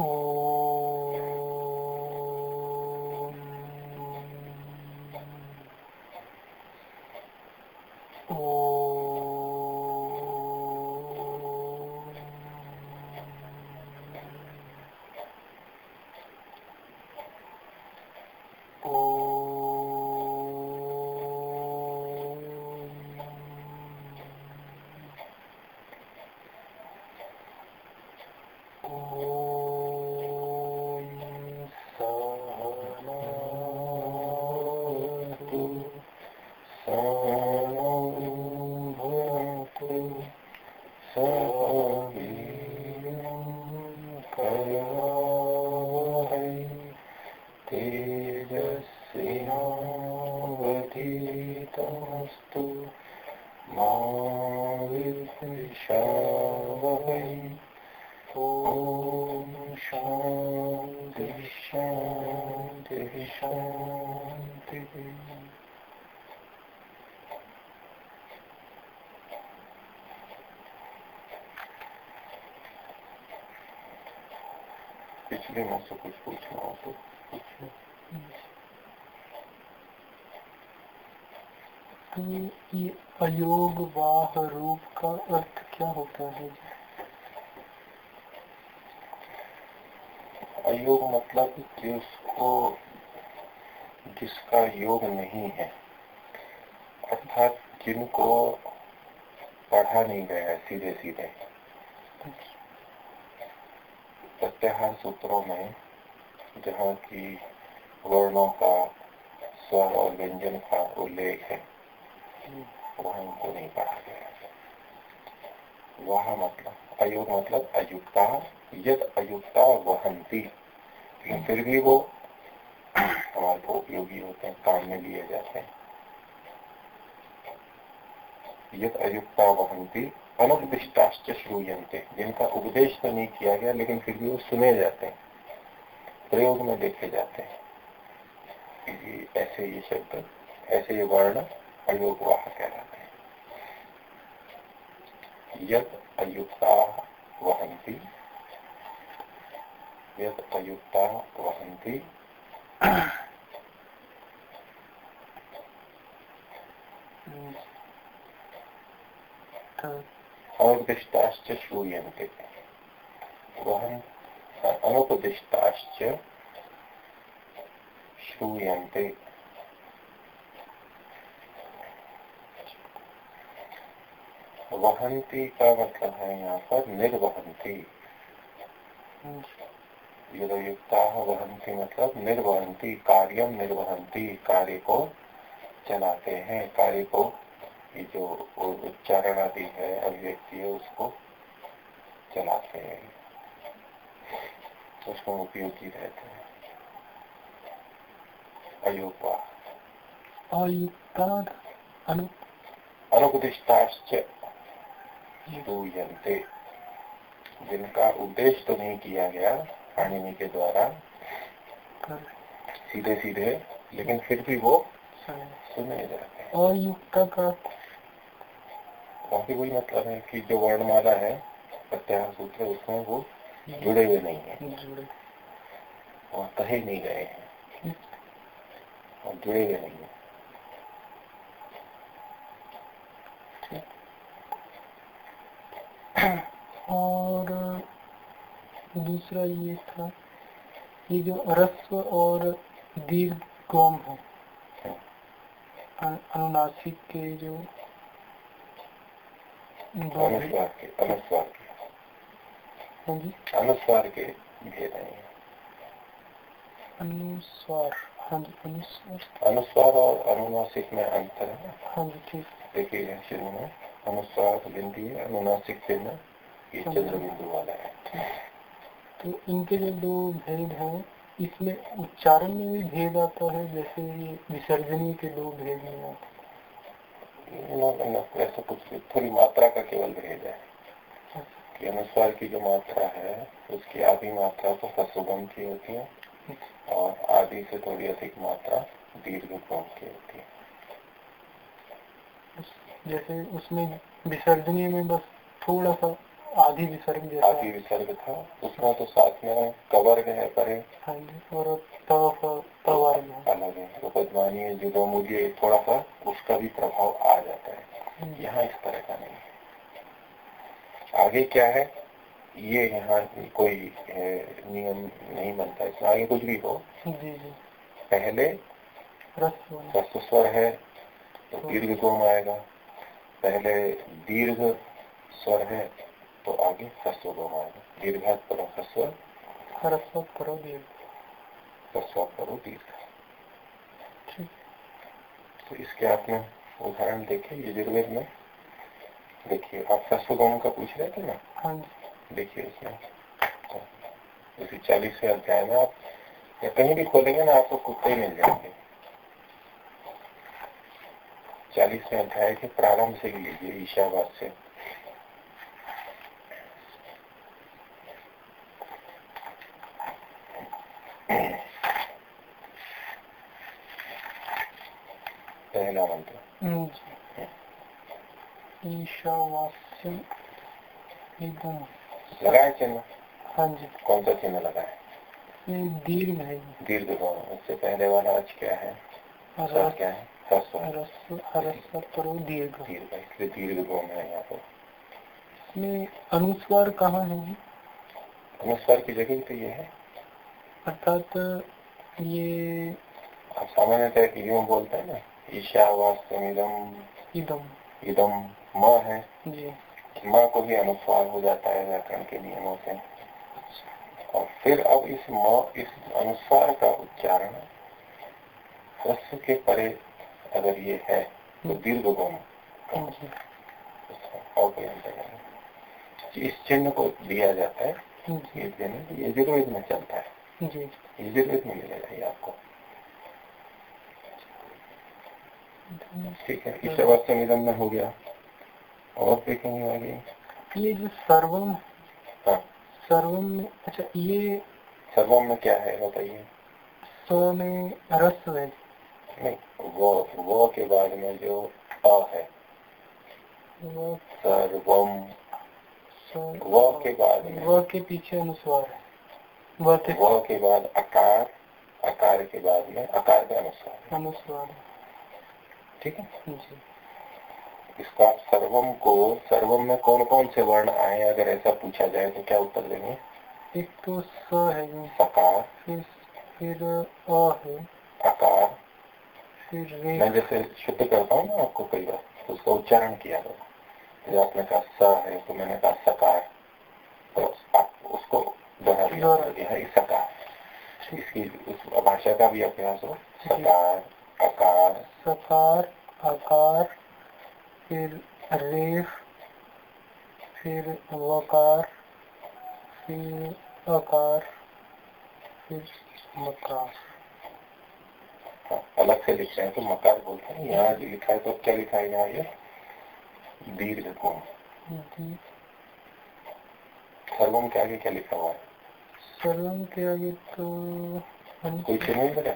for में से कुछ पूछना हो तो तो ये अयोग वाह रूप का अर्थ क्या होता है? अयोग मतलब जिसको जिसका योग नहीं है। अर्थात जिनको पढ़ा नहीं गया सीधे सीधे प्रत्याहार सूत्रों में जहाँ की वर्णों का स्वर और व्यंजन का उल्लेख है, वह उनको नहीं पढ़ा गया वह मतलब अयोग मतलब अयुक्ता, यद अयुक्ता वहंती। लेकिन फिर भी वो हमारे को उपयोगी होते हैं, काम में लिए जाते हैं। यद अयुक्ता वहंती अनुपदिष्टाश्च श्रूयंते जिनका उपदेश तो नहीं किया गया, लेकिन फिर भी वो सुने जाते हैं, प्रयोग में देखे जाते हैं। ऐसे ये शब्द, ऐसे ये वर्ण अयोग वाह कहलाते हैं। यद अयुक्ता वहंती यद अयुक्ता वहंती अनुपदिष्टाश्च श्रूयन्ते। वह वहंती का मतलब है यहाँ पर निर्वहंती युक्ता वहंती मतलब निर्वहंती कार्यम निर्वहंती कार्य को चलाते हैं, कार्य को ये जो उच्चारण आदि है अभिव्यक्ति है उसको चलाते हैं। उसको उपयोगी रहते हैं। अयुक्ता अनुपदिष्टाश्च जिनका उद्देश्य तो नहीं किया गया पाणिनि के द्वारा। सीधे सीधे लेकिन फिर भी वो सुने। जाते हैं। अयुक्ता का काफ़ी वही मतलब है कि जो वर्णमाला है प्रत्याहार सूत्र उसमें वो जुड़े हुए नहीं है। और कहे नहीं गए हैं। और जुड़े हुए नहीं है। और दूसरा ये था ये जो रस्व और दीर्घ गोम है अनुनासिक के जो अनुस्वार के अनुस्वार के अनुस्वार के भेद है अनुस्वार हाँ जी अनुस्वार अनुस्वार और अनुनासिक में अंतर है। हाँ। जी ठीक देखिए शुरू में अनुस्वार बिंदी है अनुनासिक चिन्ह ये चंद्र बिंदु वाला है तो इनके जो दो भेद हैं। इसमें उच्चारण में भी भेद आता है जैसे ये विसर्जनी के दो भेद में आते ऐसा कुछ थोड़ी मात्रा का केवल भेद है कि अनुस्वार की जो मात्रा है, उसकी आधी मात्रा तो ससुगम की होती है और आधी से थोड़ी अधिक मात्रा दीर्घ गम की होती है। जैसे उसमें विसर्जनीय में बस थोड़ा सा आधी विसर्ग जैसा आदि विसर्ग था। उसमें तो साथ में कवर्ग है परे हाँ जी और है अलग है। तो है मुझे थोड़ा सा उसका भी प्रभाव आ जाता है। हम्म, यहाँ इस तरह का नहीं है। आगे क्या है? ये यहाँ कोई नियम नहीं बनता। इसमें आगे कुछ भी हो। जी जी। पहले रस्व स्वर है तो दीर्घ गोम आएगा। पहले दीर्घ स्वर है तो आगे ह्रस्व गोम आएगा दीर्घात करो ह्रस्व रस्व करो दीर्घ। ह्रस्व करो दीर्घ। ठीक। तो इसके आपने उदाहरण देखे यजुर्वेद में। देखिए आप ह्रस्व गोम का पूछ रहे थे ना? हाँ देखिए इसमें। जैसे चालीसवें अध्याय में आप या कहीं भी खोलेंगे ना आपको कुत्ते ही मिल जाएँगे। चालीसवें अध्याय के प्रारंभ से ही लीजिए ईशावाद से पहला हम्म, ईशावास्यम एकदम लगाए चिन्ह हाँ जी कौन सा चिन्ह लगाए दीर्घ है दीर्घ गौण इससे पहले वाला आज क्या है क्या है दीर्घ इसलिए दीर्घ है अनुस्वार कहाँ है जी अनुस्वार की जगह तो ये है अर्थात ये आप सामान्यतः बोलते हैं ना ईशावास्यम इदम। इदम इदम है। जी। म को भी अनुस्वार हो जाता है व्याकरण के नियमों से। और फिर अब इस म इस अनुस्वार का उच्चारण ह्रस्व के परे अगर ये है तो दीर्घ गौण और कोई अंतर इस चिन्ह को दिया जाता है ये चिन्ह यजुर्वेद में चलता है। जी। यजुर्वेद में मिलेगा ये आपको। ठीक है इस से निधन में हो गया। और फिर कहीं आगे। ये जो सर्वम हाँ। सर्वम में अच्छा ये सर्वम में क्या है बताइए। स्व में रस्व है। नहीं वो वो के बाद में जो अ है। वो सर्वम। वो के बाद में। व के पीछे अनुस्वार है। व के वो के बाद अकार अकार के बाद में अकार का अनुस्वार। अनुस्वार है। ठीक है? इसका सर्वम को सर्वम में कौन कौन से वर्ण आए अगर ऐसा पूछा जाए तो क्या उत्तर देंगे? एक तो स है सकार। फिर फिर अ है। अकार। फिर मैं जैसे शुद्ध करता हूँ ना आपको कई बार तो उसका उच्चारण किया करो जैसे आपने कहा स है तो मैंने कहा सकार। तो आप उसको दोहरा दिया है सकार। इसकी उस भाषा का भी अभ्यास हो सकार। अकार सकार आकार फिर रेफ फिर वकार फिर अकार फिर मकार। अलग से लिख रहे हैं तो मकार बोलते हैं। यहाँ जो लिखा है तो क्या लिखा है? यहाँ ये दीर्घ कोण। जी सर्वम के आगे क्या लिखा हुआ है? सर्वम के आगे तो कोई चिन्ह नहीं। बना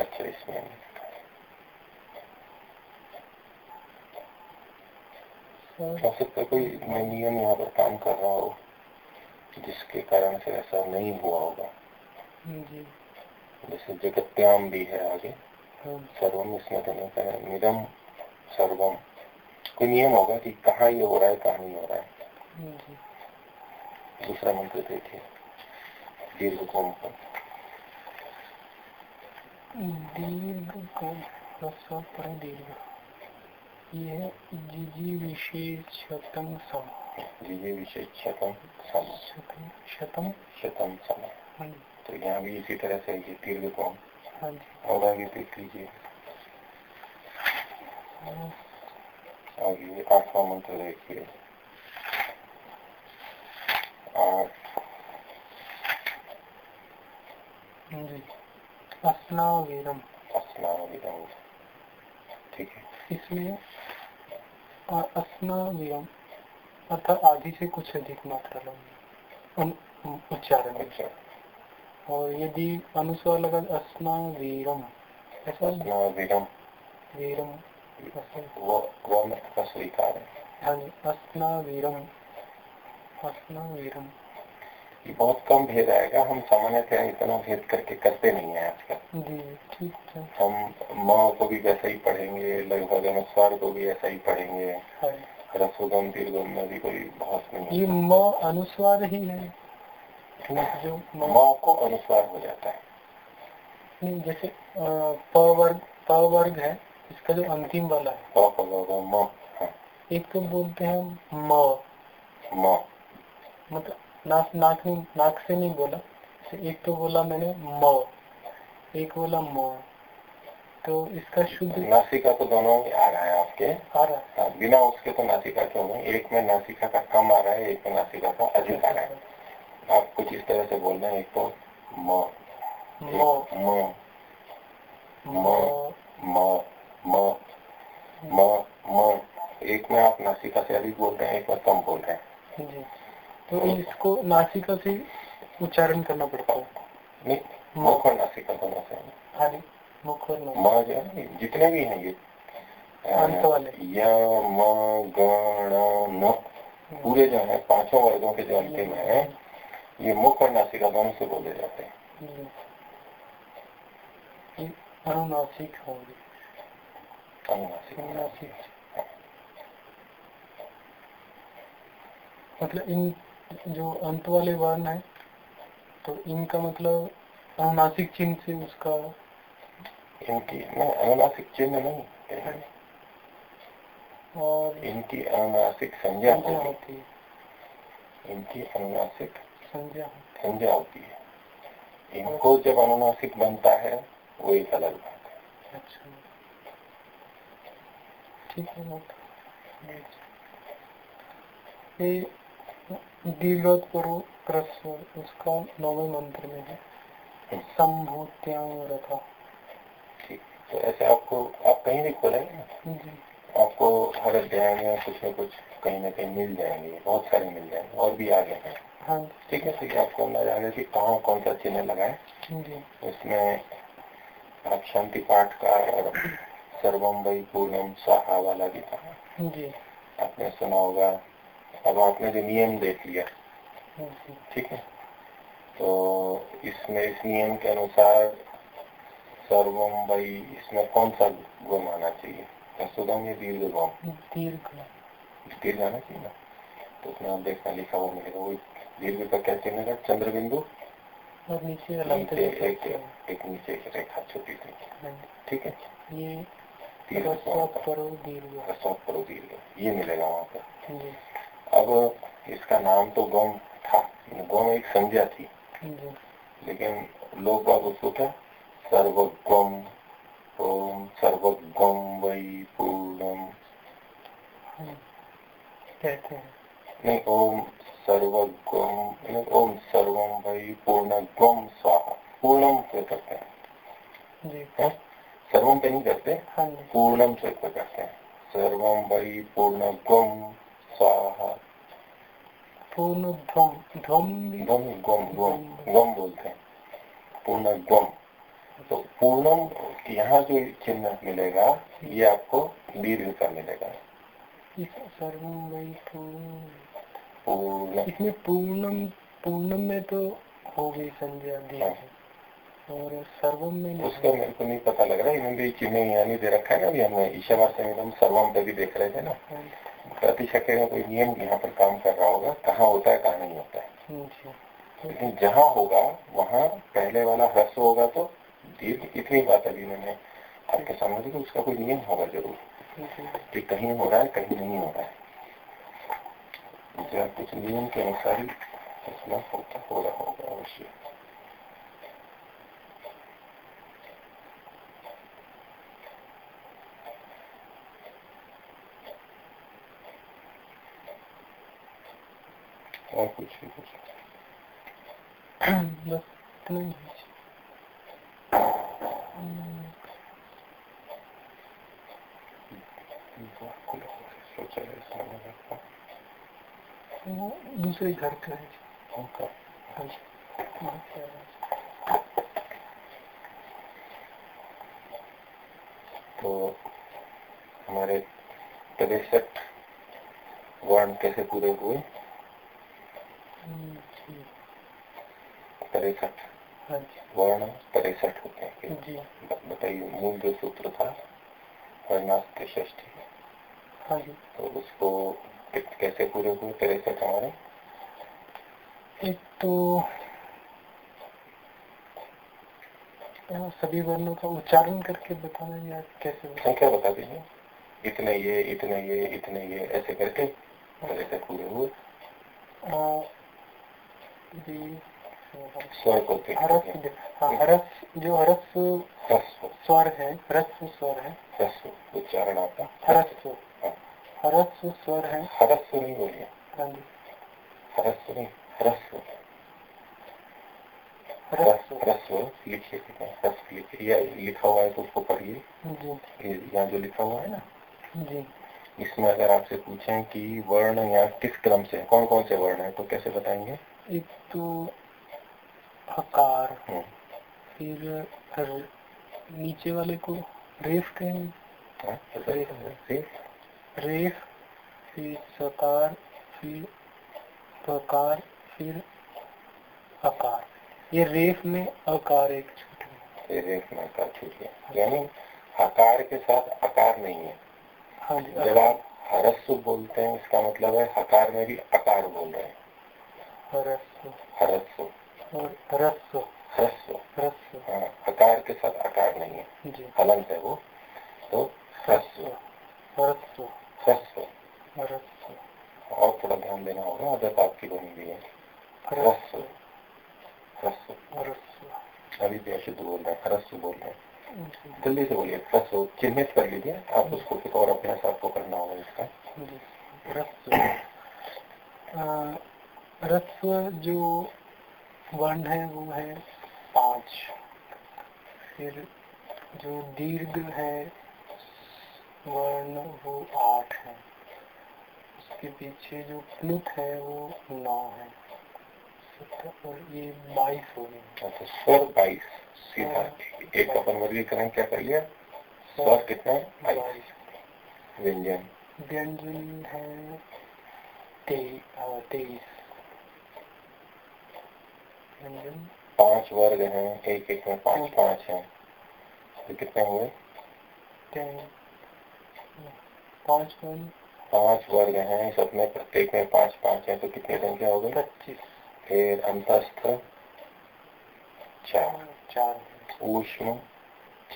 अच्छा इसमें हो सकता है कोई मैं नियम यहाँ पर काम कर रहा हो जिसके कारण से ऐसा नहीं हुआ होगा। जैसे जगत्याम भी है आगे। हाँ। सर्वम इसमें तो नहीं कहना निरम सर्वम। कोई नियम होगा कि कहाँ ये हो रहा है कहाँ नहीं हो रहा है? दूसरा मंत्र देखिए। दीर्घ कोम पर दीर्घ को ह्रस्व पर दीर्घ यह जिजी विशेषतम सम जीवे विशेष शतम सम शतम शतम शतम सम हाँ तो यहाँ भी इसी तरह से ये दीर्घ कोम हाँ और आगे देख लीजिए। आगे आठवां मंत्र देखिए। आठ। अस्नावीरम ठीक है। इसमें अस्नावीरम अर्थात आधी से कुछ अधिक मात्रा लगी उच्चारण अच्छा। और यदि अनुस्वार लगा अस्नावीरम ऐसा स्नान वीरम वो वो का स्वीकार है। हाँ जी। अस्ना वीरम अस्ना वीरम ये बहुत कम भेद आएगा। हम सामान्यतः इतना भेद करके करते नहीं है आजकल। जी ठीक है। हम माँ को भी वैसा ही पढ़ेंगे लगभग अनुस्वार को भी ऐसा ही पढ़ेंगे। हाँ। रसोगम दीर्घम में भी कोई बहस नहीं ये म अनुस्वार ही है। जो माँ को अनुस्वार हो जाता है। नहीं जैसे अ, प वर्ग प वर्ग है इसका जो अंतिम वाला है म। हाँ, एक तो बोलते हैं म। माँ। मतलब नाक नाक नहीं नाक से नहीं बोला। एक तो बोला मैंने म एक बोला म। तो इसका शुद्ध तो नासिका तो दोनों आ रहा है आपके? आ रहा है। हाँ, बिना उसके तो नासिका क्यों नहीं? एक में नासिका का कम आ रहा है एक में नासिका का अधिक आ रहा है। आप कुछ इस तरह से बोल रहे हैं एक तो म। म। एक में आप नासिका से अधिक बोल रहे हैं एक में कम बोल रहे हैं। तो इसको नासिका से उच्चारण करना पड़ता है। नहीं मुख और नासिका दोनों से। हाँ जी मुख और है जितने भी हैं ये। अंत वाले। य म गण न पूरे जो है पाँचों वर्गों के जो अंतिम है ये मुख और नासिका दोनों से बोले जाते हैं। अनुनासिक होंगे। अनुनासिक। अनुनासिक। मतलब इन जो अंत वाले वर्ण है तो इनका मतलब अनुनासिक चिन्ह से उसका इनकी अनुनासिक चिन्ह नहीं और इनकी अनुनासिक संज्ञा होती है। इनकी अनुनासिक संज्ञा संज्ञा होती है। इनको जब अनुनासिक बनता है वो एक अलग बात है। है अच्छा। ठीक है ये दीर्घ करो क्रस्व उसका नौवे मंत्र में है। संभूत्यां ठीक तो ऐसे आपको आप कहीं भी खोलेंगे आपको हर अध्याय में कुछ न कुछ कहीं ना कहीं मिल जाएँगे बहुत सारे मिल जाएँगे और भी आगे हैं। हाँ। ठीक है ठीक है आपको अंदाज़ा आ गया कि कहाँ कौन सा चिन्ह लगाए? उसमें आप शांति पाठ का और सर्वम वही पूर्णम स्वाहा वाला भी था जी। आपने सुना होगा अब आपने जो नियम देख लिया। ठीक है? तो इसमें इस नियम के अनुसार सर्वम भाई इसमें कौन सा गुण आना चाहिए? सुगम या दीर्घ गम दीर्घ। दीर्घ आना चाहिए ना? तो उसमें आप देखना लिखा हुआ मिलेगा। वो दीर्घ का क्या चिन्ह है? चंद्र बिंदु और नीचे नीचे एक एक नीचे एक रेखा छोटी सी। ठीक है? ये दीर्घ ये मिलेगा वहाँ पर। अब इसका नाम तो गम था गम एक संज्ञा थी। लेकिन लोग बाग उसको क्या? सर्वगम ओम सर्वगम वही पूर्णम। नहीं ओम सर्वगम ओम सर्वम वही पूर्णगम स्वाहा। पूर्णम से करते हैं। सर्वम पे नहीं करते? हाँ पूर्णम से करते हैं। सर्वम वही पूर्णगम स्वाहा पूर्ण ध्वम ध्वम गम गम गम बोलते हैं। पूर्ण गम। तो पूर्णम यहाँ जो चिन्ह मिलेगा ये आपको दीर्घ का मिलेगा। पूर्ण। इसमें पूर्णम पूर्णम में तो हो गई संज्ञा दीर्घ और सर्वम में उसका मेरे को नहीं पता लग रहा है इन्होंने चिन्ह यहाँ नहीं दे रखा है ना अभी हमने ईशावार से सर्वम पे भी देख रहे थे ना। प्रतिशत का कोई नियम यहाँ पर काम कर रहा होगा कहाँ होता है कहाँ नहीं होता है। लेकिन जहाँ होगा वहाँ पहले वाला ह्रस्व होगा तो दीर्घ इतनी बात अभी मैंने आपके सामने कि उसका कोई नियम होगा ज़रूर। कि कहीं हो रहा है कहीं नहीं हो रहा है। कुछ नियम के अनुसार ही फैसला होता हो रहा होगा अवश्य। और कुछ नहीं हो सकता। बस दूसरे घर का है तो हमारे तिरसठ वर्ण कैसे पूरे हुए? तिरसठ हाँ वर्ण तिरसठ होते हैं। जी। बताइए मूल जो सूत्र था षष्ठी हाँ तो उसको कैसे पूरे हुए तिरसठ हमारे? एक तो सभी वर्णों का उच्चारण करके बताना या कैसे संख्या बता दीजिए। इतने ये इतने ये इतने ये ऐसे करके तिरसठ पूरे हुए। स्वर को हरस हाँ हरस जो हरस ह्रस्व स्वर है ह्रस्व स्वर है ह्रस्व उच्चारण आपका हरस्व हाँ। हरस्व स्वर है हरस्व नहीं बोलिए हाँ हरस्व नहीं ह्रस्व ह्रस्व लिखिए ह्रस्व लिखिए लिखा हुआ है तो उसको पढ़िए यहाँ जो लिखा हुआ है ना जी इसमें अगर आपसे पूछें कि वर्ण यहाँ किस क्रम से है कौन कौन से वर्ण है तो कैसे बताएँगे एक तो हकार फिर नीचे वाले को रेफ कहेंगे। हाँ, रेफ रेफ फिर सकार फिर प्रकार फिर अकार ये रेफ में अकार एक छूट है रेख में आकार छूट गया। यानी आकार के साथ आकार नहीं है। हाँ जी जब आप हरस्व बोलते हैं इसका मतलब है हकार में भी आकार बोल रहे हैं। हरस्व हाँ, हकार के साथ आकार नहीं है जी हलंत है वो तो ह्रस्व रस्व ह्रस्व और थोड़ा ध्यान देना होगा आदत आपकी बनी हुई है ह्रस्व अभी भी अशुद्ध बोल रहे हैं ह्रस्व बोल रहे हैं जल्दी से बोलिए ह्रस्व चिन्हित कर लीजिए आप उसको फिर और अभ्यास आपको करना होगा इसका रस्व जो वर्ण है वो है पाँच। फिर जो दीर्घ है वर्ण वो आठ है। उसके पीछे जो प्लुत है वो नौ है। और ये बाईस हो गए अच्छा स्वर बाईस सीधा। एक अपन वर्गीकरण क्या कर लिया? स्वर कितना? बाईस। व्यंजन। व्यंजन है ते- तेईस। व्यंजन पाँच वर्ग हैं एक एक में पाँच पाँच हैं। तो कितने हुए? पाँच वर्ण पाँच वर्ग हैं सबमें प्रत्येक में पाँच पाँच हैं तो कितनी संख्या हो गई? पच्चीस। फिर अंतस्थ चार। चार। ऊष्म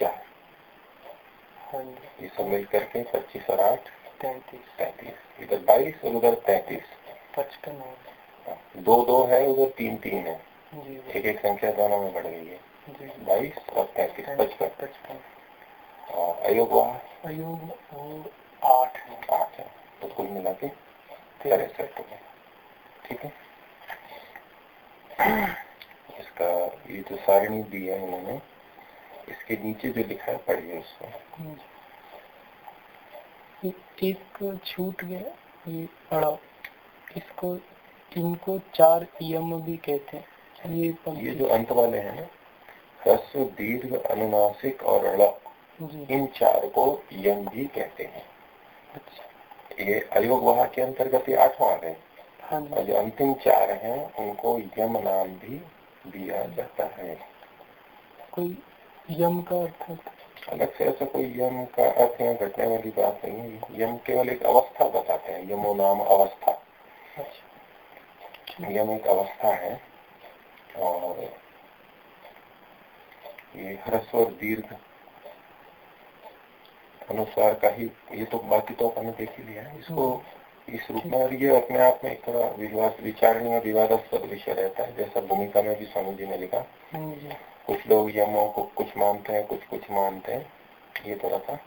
चार। हाँ। ये सब मिल करके पच्चीस और आठ। तैतीस। तैतीस। इधर बाईस और उधर तैतीस। पचपन दो दो है उधर तीन तीन है। एक एक संख्या दोनों में बढ़ गई है। बाईस और तैतीस पचपन। पचपन। और अयोग वहाँ अयोग आठ। है आठ है। तो कुल मिला के तिरसठ हो। गए ठीक है? इसका ये जो सारणी दी है इन्होंने इसके नीचे जो लिखा है पढ़िए उसको। एक छूट गया ये अड़ा इसको इनको चार यम भी कहते हैं। ये ये जो अंत वाले हैं ह्रस्व दीर्घ अनुनासिक और अड़ इन चार को यम भी कहते हैं। अच्छा। ये अयोग वहा के अंतर्गत ये आठवां गए हाँ और जो अंतिम चार हैं उनको यम नाम भी दिया जाता है। कोई यम का अर्थ अलग से ऐसा कोई यम का अर्थ यहाँ घटने वाली बात नहीं है। यम केवल एक अवस्था बताते हैं यमो नाम अवस्था। अच्छा। यम एक अवस्था है। और ये ह्रस्व और दीर्घ अनुसार का ही ये तो बाकी तो अपन ने देख ही लिया है। इसको इस रूप में और ये अपने आप में एक थोड़ा विवाद विचारणीय विवादास्पद विषय रहता है जैसा भूमिका में भी स्वामी जी ने लिखा। हम्म, कुछ लोग यमों को कुछ मानते हैं कुछ कुछ मानते हैं ये थोड़ा सा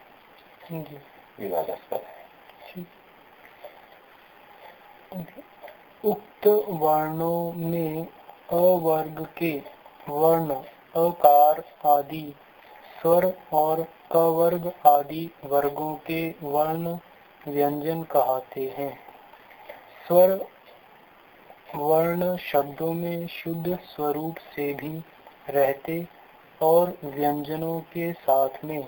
विवादास्पद है। उक्त वर्णों में अवर्ग के वर्ण अकार आदि स्वर और कवर्ग आदि वर्गों के वर्ण व्यंजन कहते हैं। स्वर वर्ण शब्दों में शुद्ध स्वरूप से भी रहते और व्यंजनों के साथ में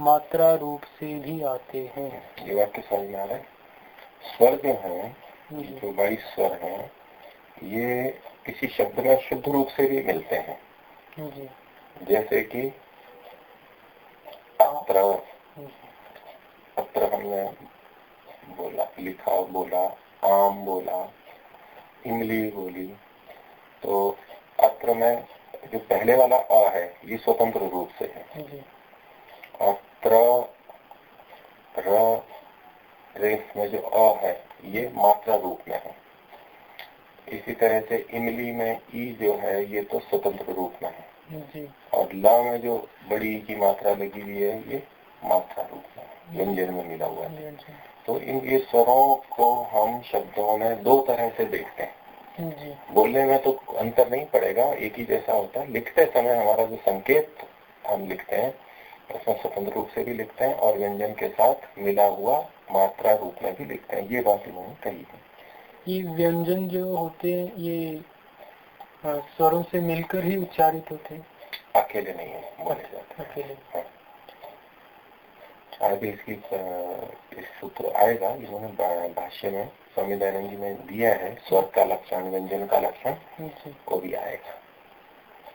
मात्रा रूप से भी आते हैं। ये वाक्य समझ में आ रहा है। स्वर जो है जो बाईस स्वर है ये किसी शब्द में शुद्ध रूप से भी मिलते हैं। जैसे कि अत्र अत्र हमने बोला लिखा बोला आम बोला इमली बोली। तो अत्र में जो पहले वाला अ है ये स्वतंत्र रूप से है। अत्र र रेस में जो अ है ये मात्रा रूप में है। इसी तरह से इमली में ई जो है ये तो स्वतंत्र रूप में है। और ला में जो बड़ी की मात्रा लगी हुई है ये मात्रा रूप में व्यंजन में मिला हुआ है। तो इन ये स्वरों को हम शब्दों में दो तरह से देखते हैं। बोलने में तो अंतर नहीं पड़ेगा एक ही जैसा होता है। लिखते समय हमारा जो संकेत हम लिखते हैं उसमें स्वतंत्र रूप से भी लिखते हैं और व्यंजन के साथ मिला हुआ मात्रा रूप में भी लिखते हैं। ये बात इन्होंने कही है। ये व्यंजन जो होते हैं ये स्वरों से मिलकर ही उच्चारित होते हैं। अकेले नहीं है बोले जाते अकेले। हैं। आगे इसकी इस सूत्र आएगा इन्होंने भा- भाष्य में स्वामी दयानंद जी ने दिया है स्वर का लक्षण व्यंजन का लक्षण जी। वो भी आएगा।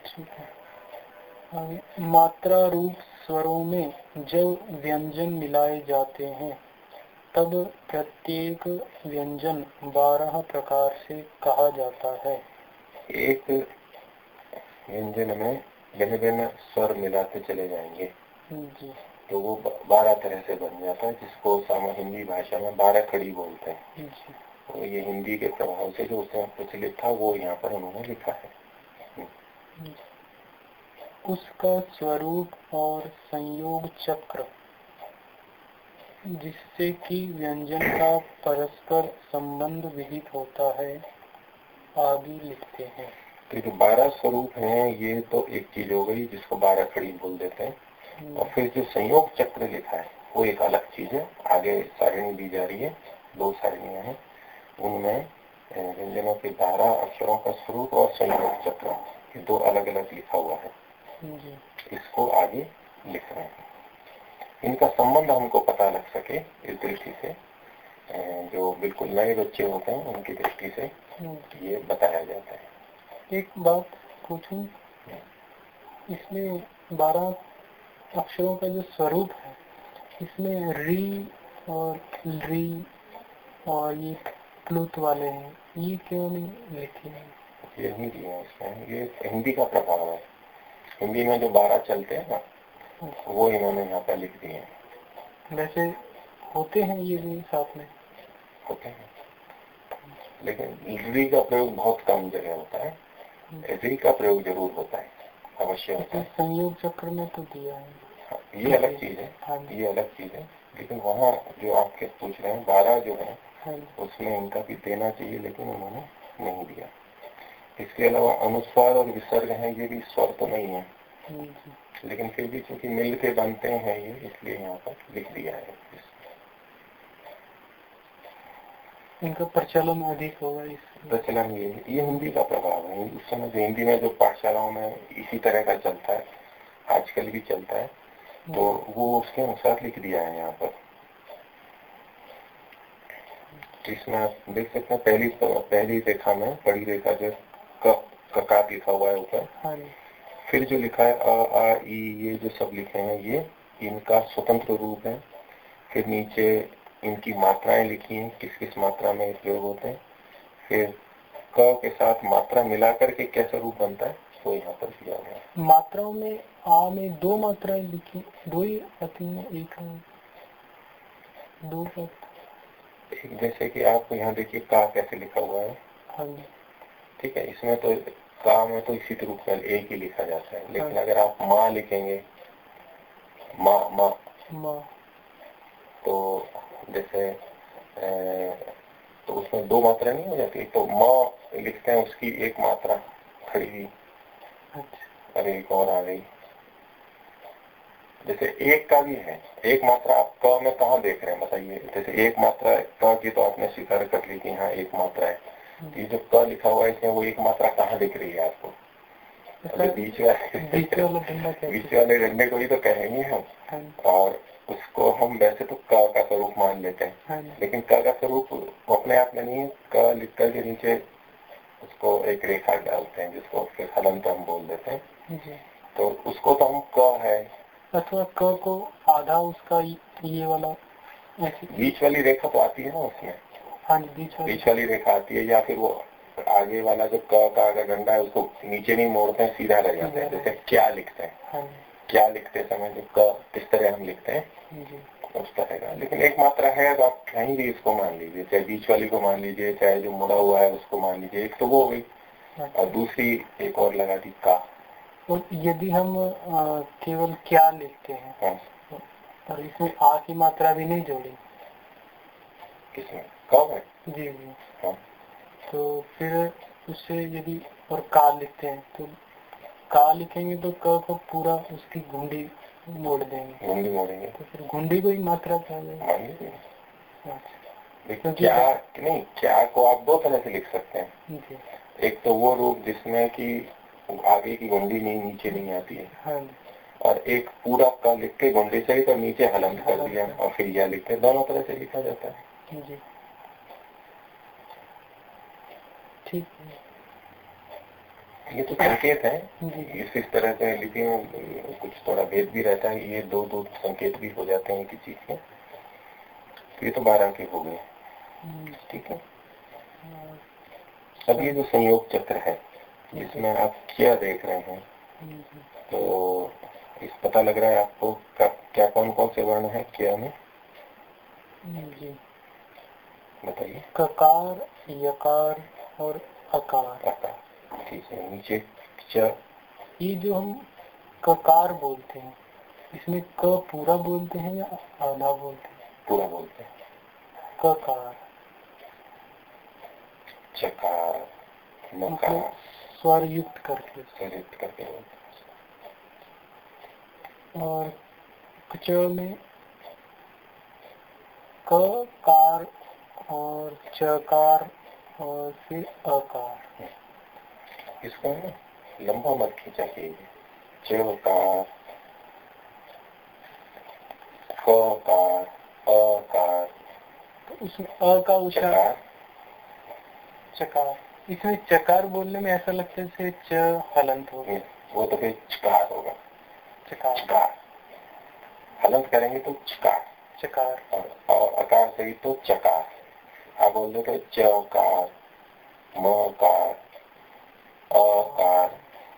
ठीक है। मात्रा रूप स्वरों में जब व्यंजन मिलाए जाते हैं तब प्रत्येक व्यंजन बारह प्रकार से कहा जाता है। एक व्यंजन में भिन्न भिन्न स्वर मिलाते चले जाएँगे। जी। तो वो बारह तरह से बन जाता है जिसको सामा हिंदी भाषा में बारह खड़ी बोलते हैं। जी। तो ये हिंदी के प्रभाव से जो उसमें प्रचलित था वो यहाँ पर उन्होंने लिखा है। उसका स्वरूप और संयोग चक्र जिससे कि व्यंजन का परस्पर संबंध विहित होता है आगे लिखते हैं। तो जो बारह स्वरूप हैं ये तो एक चीज़ हो गई जिसको बारह खड़ी बोल देते हैं। और फिर जो संयोग चक्र लिखा है वो एक अलग चीज़ है। आगे सारिणी दी जा रही है दो सारणियाँ हैं। उनमें व्यंजनों के बारह अक्षरों का स्वरूप और संयोग चक्र ये दो अलग अलग लिखा हुआ है। जी। इसको आगे लिख रहे हैं। इनका संबंध हमको पता लग सके इस दृष्टि से जो बिल्कुल नए बच्चे होते हैं उनकी दृष्टि से ये बताया जाता है। एक बात पूछूँ? इसमें बारह अक्षरों का जो स्वरूप है इसमें री और री और ये प्लुत वाले हैं ये क्यों नहीं लिखे हैं? ये हिंदी है इसमें ये हिंदी का प्रभाव है। हिंदी में जो बारह चलते हैं ना वो इन्होंने यहाँ पर लिख दिए हैं। वैसे होते हैं ये भी साथ में? होते हैं। लेकिन री का प्रयोग बहुत कम जगह होता है। री का प्रयोग ज़रूर होता है अवश्य होता है। संयोग चक्र में तो दिया है। हाँ, ये अलग चीज़ है हाँ ये अलग चीज़ है। लेकिन वहाँ जो आपके पूछ रहे हैं बारह जो है हाँ उसमें इनका भी देना चाहिए लेकिन उन्होंने नहीं दिया। इसके अलावा अनुस्वार और विसर्ग है ये भी स्वर तो नहीं है। लेकिन फिर भी चूँकि मिल के बनते हैं ये इसलिए यहाँ पर लिख दिया है। इनका प्रचलन अधिक होगा इस प्रचलन ये ये हिंदी का प्रभाव है। उस समय हिंदी में जो पाठशालाओं में इसी तरह का चलता है आजकल भी चलता है तो वो उसके अनुसार लिख दिया है यहाँ पर। इसमें आप देख सकते हैं पहली पहली रेखा में बड़ी रेखा जो क ककार लिखा हुआ है ऊपर। हाँ फिर जो लिखा है अ आ ई ये जो सब लिखे हैं ये इनका स्वतंत्र रूप है। फिर नीचे इनकी मात्राएँ लिखी हैं किस किस मात्रा में प्रयोग होते हैं। फिर क के साथ मात्रा मिला करके कैसा रूप बनता है वो यहाँ पर दिया गया है। मात्राओं में आ में दो मात्राएँ लिखी दो ही आती हैं एक है। दो जैसे कि आप यहाँ देखिए का कैसे लिखा हुआ है। हाँ ठीक है इसमें तो का में तो इसी रूप में एक ही लिखा जाता है। लेकिन हाँ। अगर आप माँ लिखेंगे माँ माँ। माँ। तो जैसे तो उसमें दो मात्रा नहीं हो जाती। तो माँ लिखते हैं उसकी एक मात्रा खड़ी हुई। अच्छा। और एक और आ गई। जैसे एक का भी है। एक मात्रा आप क में कहा देख रहे हैं? बताइए। जैसे एक मात्रा क की तो आपने स्वीकार कर ली कि हाँ एक मात्रा है। ये जो क लिखा हुआ है इसमें वो एक मात्रा कहाँ दिख रही है आपको? बीच वाले बीच वाला डंडा क्या बीच वाले डंडे को ही तो कहेंगे हम। हाँ और उसको हम वैसे तो क का स्वरूप मान लेते हैं। हाँ लेकिन क का स्वरूप अपने आप में नहीं क लिख कर के नीचे उसको एक रेखा डालते हैं जिसको फिर हलंत हम बोल देते हैं। जी। तो उसको तो हम क है। अथवा क को आधा उसका ये वाला बीच वाली रेखा तो आती है ना उसमें। हाँ जी बीच वाला बीच वाली रेखा आती है या फिर वो आगे वाला जो क का अगर डंडा है उसको नीचे नहीं मोड़ते हैं सीधा रह जाते हैं। जैसे क्या लिखते हैं। हाँ क्या लिखते समय जो क किस तरह हम लिखते हैं उस तरह का। लेकिन एक मात्रा है अब आप कहीं भी इसको मान लीजिए चाहे बीच वाली को मान लीजिए चाहे जो मुड़ा हुआ है उसको मान लीजिए एक तो वो हो गई। और दूसरी एक और लगा दी का। और यदि हम केवल क्या लिखते हैं हाँ। और इसमें आ की मात्रा भी नहीं जोड़ी। किसमें? कब है? जी जी। हाँ। तो फिर उससे यदि और का लिखते हैं तो का लिखेंगे तो क को पूरा उसकी घुंडी मोड़ देंगे। घुंडी मोड़ेंगे। तो फिर घुंडी को ही मात्रा मान लीजिए अच्छा, लेकिन क्या नहीं क्या को आप दो तरह से लिख सकते हैं। एक तो वो रूप जिसमें कि आगे की गुंडी नहीं नीचे नहीं आती है। हाँ और एक पूरा का लिख के गुंडी से ही तो नीचे हलंत कर दिया और फिर यह लिखते दोनों तरह से लिखा जाता है जी ठीक। ये तो संकेत है। इस इस तरह से लिपि में कुछ थोड़ा भेद भी रहता है। ये दो दो संकेत भी हो जाते हैं किसी के। तो ये तो बारह के हो गए। हम्म, ठीक है। अब ये जो संयोग चक्र है जिसमें आप क्या देख रहे हैं? हम्म, तो इस पता लग रहा है आपको क्या, कौन कौन से वर्ण है क्या में हम्म, बताइए। ककार यकार और अकार ठीक है नीचे च ये जो हम ककार बोलते हैं इसमें क पूरा बोलते हैं या आधा बोलते हैं? पूरा बोलते हैं। ककार। चकार मतलब मकार स्वर युक्त करके सरित करके और कच में क कार और चकार और फिर अकार हैं। इसको लंबा मत खींचा कीजिए। चकार कार अकार तो उसमें अ का उच्चारण चकार। इसमें चकार बोलने में ऐसा लगता है जैसे च हलंत हो गया। वो तो फिर चकार होगा। चकार। चकार। हलंत करेंगे तो चकार। चकार। और, और अकार सही तो चकार। आप बोल दो तो चकार मकार अकार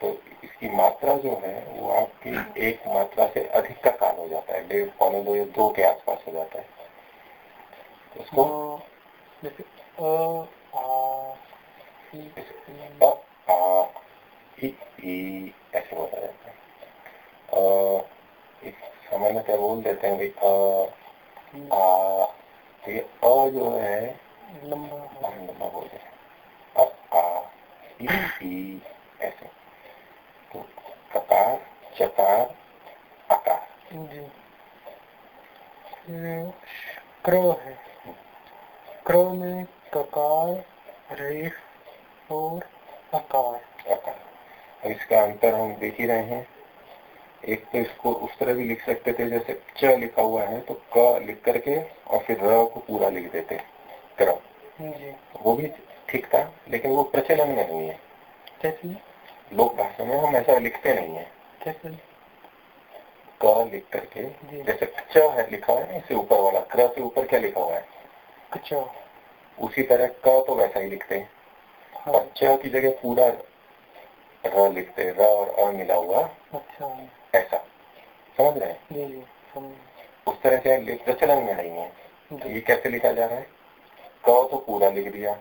तो इसकी मात्रा जो है वो आपकी एक मात्रा से अधिक का काल हो जाता है। डेढ़ पौने दो या दो के आसपास हो जाता है। तो उसको जैसे अ आ ऐसे बोला जाता है। सामान्यतः बोल देते हैं भाई अ आ तो ये अ जो है लंबा। लंबा हैं अ आ ऐसे तो ककार चकार अकार जी क्र है क्र में ककार रेफ और अकार और इसका अंतर हम देख ही रहे हैं एक तो इसको उस तरह भी लिख सकते थे जैसे च लिखा हुआ है तो क लिख करके और फिर र को पूरा लिख देते क्रम वो भी ठीक था लेकिन वो प्रचलन में नहीं है। कैसे? लोक भाषा में हम ऐसा लिखते नहीं है। कैसे? क लिख करके जैसे च है लिखा है इससे ऊपर वाला क्र से ऊपर क्या लिखा हुआ है? कचा उसी तरह क तो वैसा ही लिखते हैं। हाँ। और च की जगह पूरा र लिखते र और अ मिला हुआ। अच्छा। ऐसा। समझ रहे हैं? उस तरह से प्रचलन में नहीं है। तो ये कैसे लिखा जा रहा है? क तो पूरा लिख दिया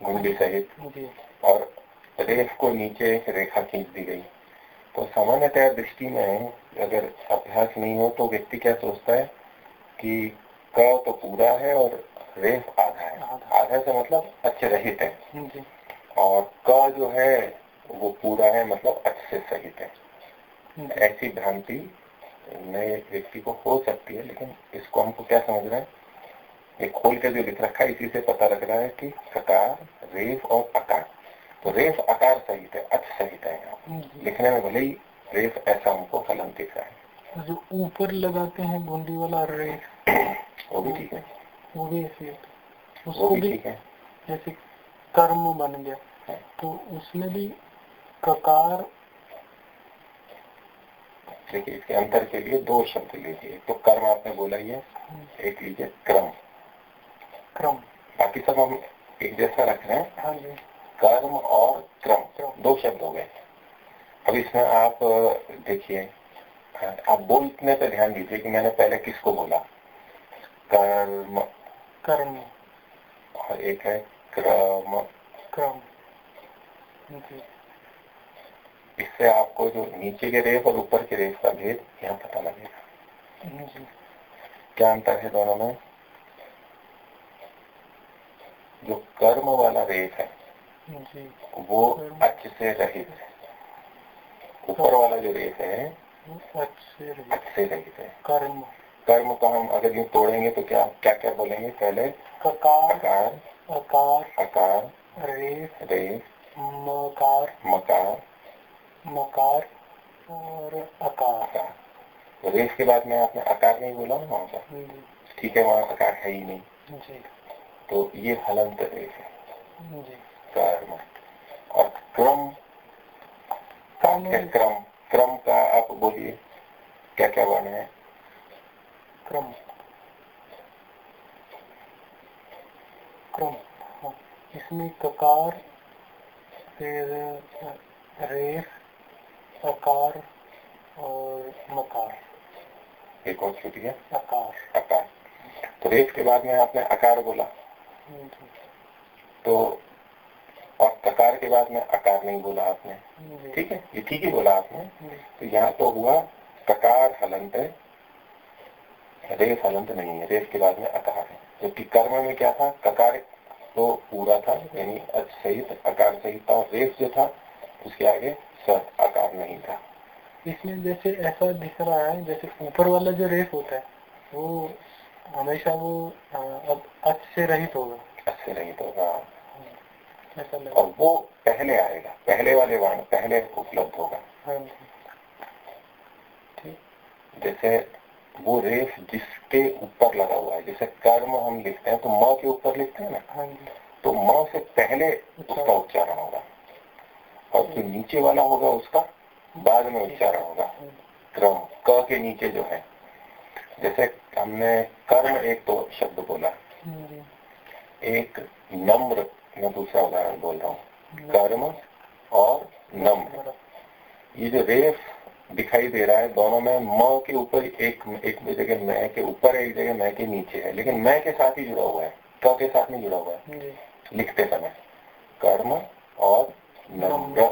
गुंडी सहित। और रेख को नीचे रेखा खींच दी गई। तो सामान्यतः दृष्टि में अगर अभ्यास नहीं हो तो व्यक्ति क्या सोचता है कि क तो पूरा है और रेख आधा है। आधा। से मतलब अच्छे रहित है। और क जो है वो पूरा है मतलब अच्छे सहित है। ऐसी भ्रांति नए व्यक्ति को हो सकती है लेकिन इसको हमको क्या समझ रहे हैं? ये खोल के जो लिख रखा है इसी से पता लग रहा है कि ककार रेफ और अकार। तो रेफ अकार सहित है अच सहित है यहाँ लिखने में भले ही रेफ ऐसा हमको कलम दिख रहा है। जो ऊपर लगाते हैं बूंदी वाला रेस वो भी ठीक है। वो भी ऐसे वो उसको भी ठीक है। जैसे कर्म बन गया। हाँ। तो उसमें भी ककार देखिए इसके अंतर के लिए दो शब्द लीजिए। तो कर्म आपने बोला ही है एक लीजिए क्रम। क्रम। बाकी सब हम एक जैसा रख रहे हैं। हाँ जी। कर्म और क्रम। दो शब्द हो गए। अब इसमें आप देखिए आप बोलने पे ध्यान दीजिए कि मैंने पहले किसको बोला? कर्म। कर्म। और एक है क्रम। क्रम। जी इससे आपको जो नीचे के रेफ और ऊपर के रेफ का भेद यहाँ पता लगेगा। जी। क्या अंतर है दोनों में जो कर्म वाला रेत है। वो अच्छ से रहित है। ऊपर वाला जो रेत है अच्छे अच्छ से रहित है। कर्म। कर्म को हम अगर यूँ तोड़ेंगे तो क्या क्या क्या बोलेंगे पहले? ककार। अकार अकार। अकार। रेफ रेफ मकार। मकार। मकार। और अकार। अकार। तो के बाद में आपने अकार नहीं बोला ना वहाँ का ठीक है वहाँ अकार है ही नहीं। जी। तो ये हलंत रेफ है कर्म और क्रम का क्या क्रम? क्रम का आप बोलिए क्या क्या वर्ण है? क्रम। क्रम। इसमें ककार फिर रेफ अकार और मकार। एक और छूट है। अकार। अकार। तो रेफ के बाद में आपने अकार बोला। तो और ककार के बाद में अकार नहीं बोला आपने। ठीक है? ये ठीक ही बोला आपने। तो यहाँ तो हुआ ककार हलंत रेफ हलंत नहीं है। रेफ के बाद में अकार है। जबकि कर्म में क्या था? ककार तो पूरा था यानी सहित अकार सहित था रेफ जो था उसके आगे स आकार नहीं था। इसमें जैसे ऐसा दिख रहा है जैसे ऊपर वाला जो रेस होता है वो हमेशा वो अब अच से रहित होगा। अच्छे नहीं तो हाँ। ऐसा लग और वो पहले आएगा पहले वाले वर्ण पहले उपलब्ध होगा। हाँ ठीक। जैसे वो रेफ जिसके ऊपर लगा हुआ है जैसे कर्म हम लिखते हैं तो म के ऊपर लिखते हैं ना? हाँ तो म से पहले उसका उच्चारण होगा। और जो नीचे वाला होगा उसका बाद में उच्चारण होगा। क्रम क के नीचे जो है जैसे हमने कर्म एक तो शब्द बोला। एक नम्र मैं दूसरा उदाहरण बोल रहा हूँ। कर्म और नम्र। ये जो रेफ दिखाई दे रहा है दोनों में म के ऊपर एक एक जगह मैं के ऊपर है एक जगह मैं के नीचे है। लेकिन मैं के साथ ही जुड़ा हुआ है क के साथ नहीं जुड़ा हुआ है। लिखते समय। कर्म और नम्र।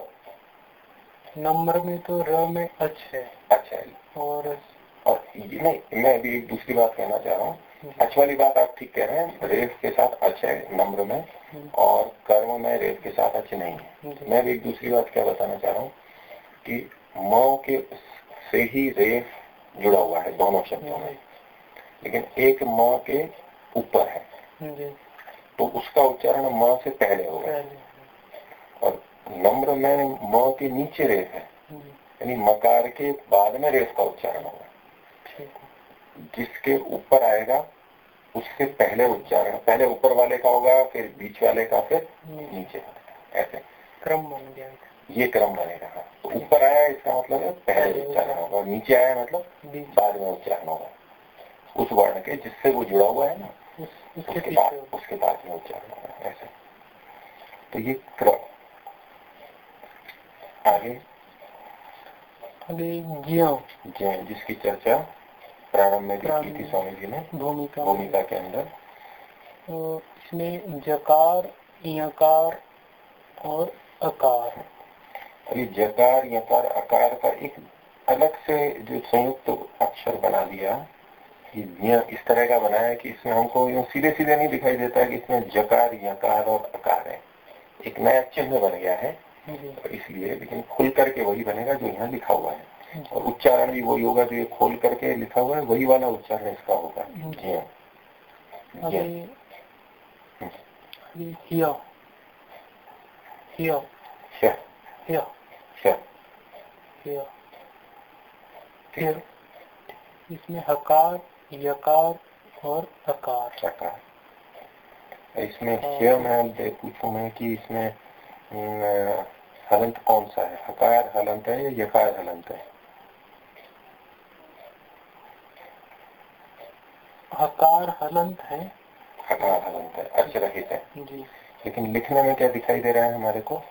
नम्र। में तो र में अच है। अच्छा है। और और नहीं मैं अभी एक दूसरी बात कहना चाह रहा हूँ। अच्छ वाली बात आप ठीक कह रहे हैं रेफ के साथ अच्छ है नम्र में और कर्म में रेफ के साथ अच्छे नहीं है। मैं भी एक दूसरी बात क्या बताना चाह रहा हूँ कि म के से ही रेफ जुड़ा हुआ है दोनों शब्दों में। लेकिन एक म के ऊपर है। तो उसका उच्चारण म से पहले होगा। और नम्र में म के नीचे रेफ है। यानी मकार के बाद में रेफ का उच्चारण होगा। जिसके ऊपर आएगा उससे पहले उच्चारण पहले ऊपर वाले का होगा फिर बीच वाले का फिर नीचे वाले ऐसे। क्रम बन गया ये क्रम बनेगा हाँ। तो ऊपर आया इसका मतलब है पहले उच्चारण होगा नीचे आया मतलब बाद में उच्चारण होगा। उस वर्ण के जिससे वो जुड़ा हुआ है ना उस, उसके बाद उसके बाद में उच्चारण होगा। ऐसे। तो ये क्रम। आगे। आगे ज्ञ जिसकी चर्चा प्रारंभ में की थी स्वामी जी ने भूमिका। भूमिका के अंदर। इसमें जकार यकार और अकार। ये जकार यकार आकार का एक अलग से जो संयुक्त तो अक्षर बना दिया इस तरह का बनाया कि इसमें हमको यूँ सीधे सीधे नहीं दिखाई देता कि इसमें जकार यकार और अकार है। एक नया चिन्ह बन गया है। इसलिए लेकिन खुल करके वही बनेगा जो यहाँ लिखा हुआ है। और उच्चारण भी वही होगा जो ये खोल करके लिखा हुआ है वही वाला उच्चारण इसका होगा। फिर इसमें हकार यकार और अकार। अकार इसमें श मैं पूछूँ मैं कि इसमें हलंत कौन सा है? हकार हलंत है या यकार हलंत है? हकार हलंत है। हकार हलंत है अर्च रहित है। जी। लेकिन लिखने में क्या दिखाई दे रहा है हमारे को?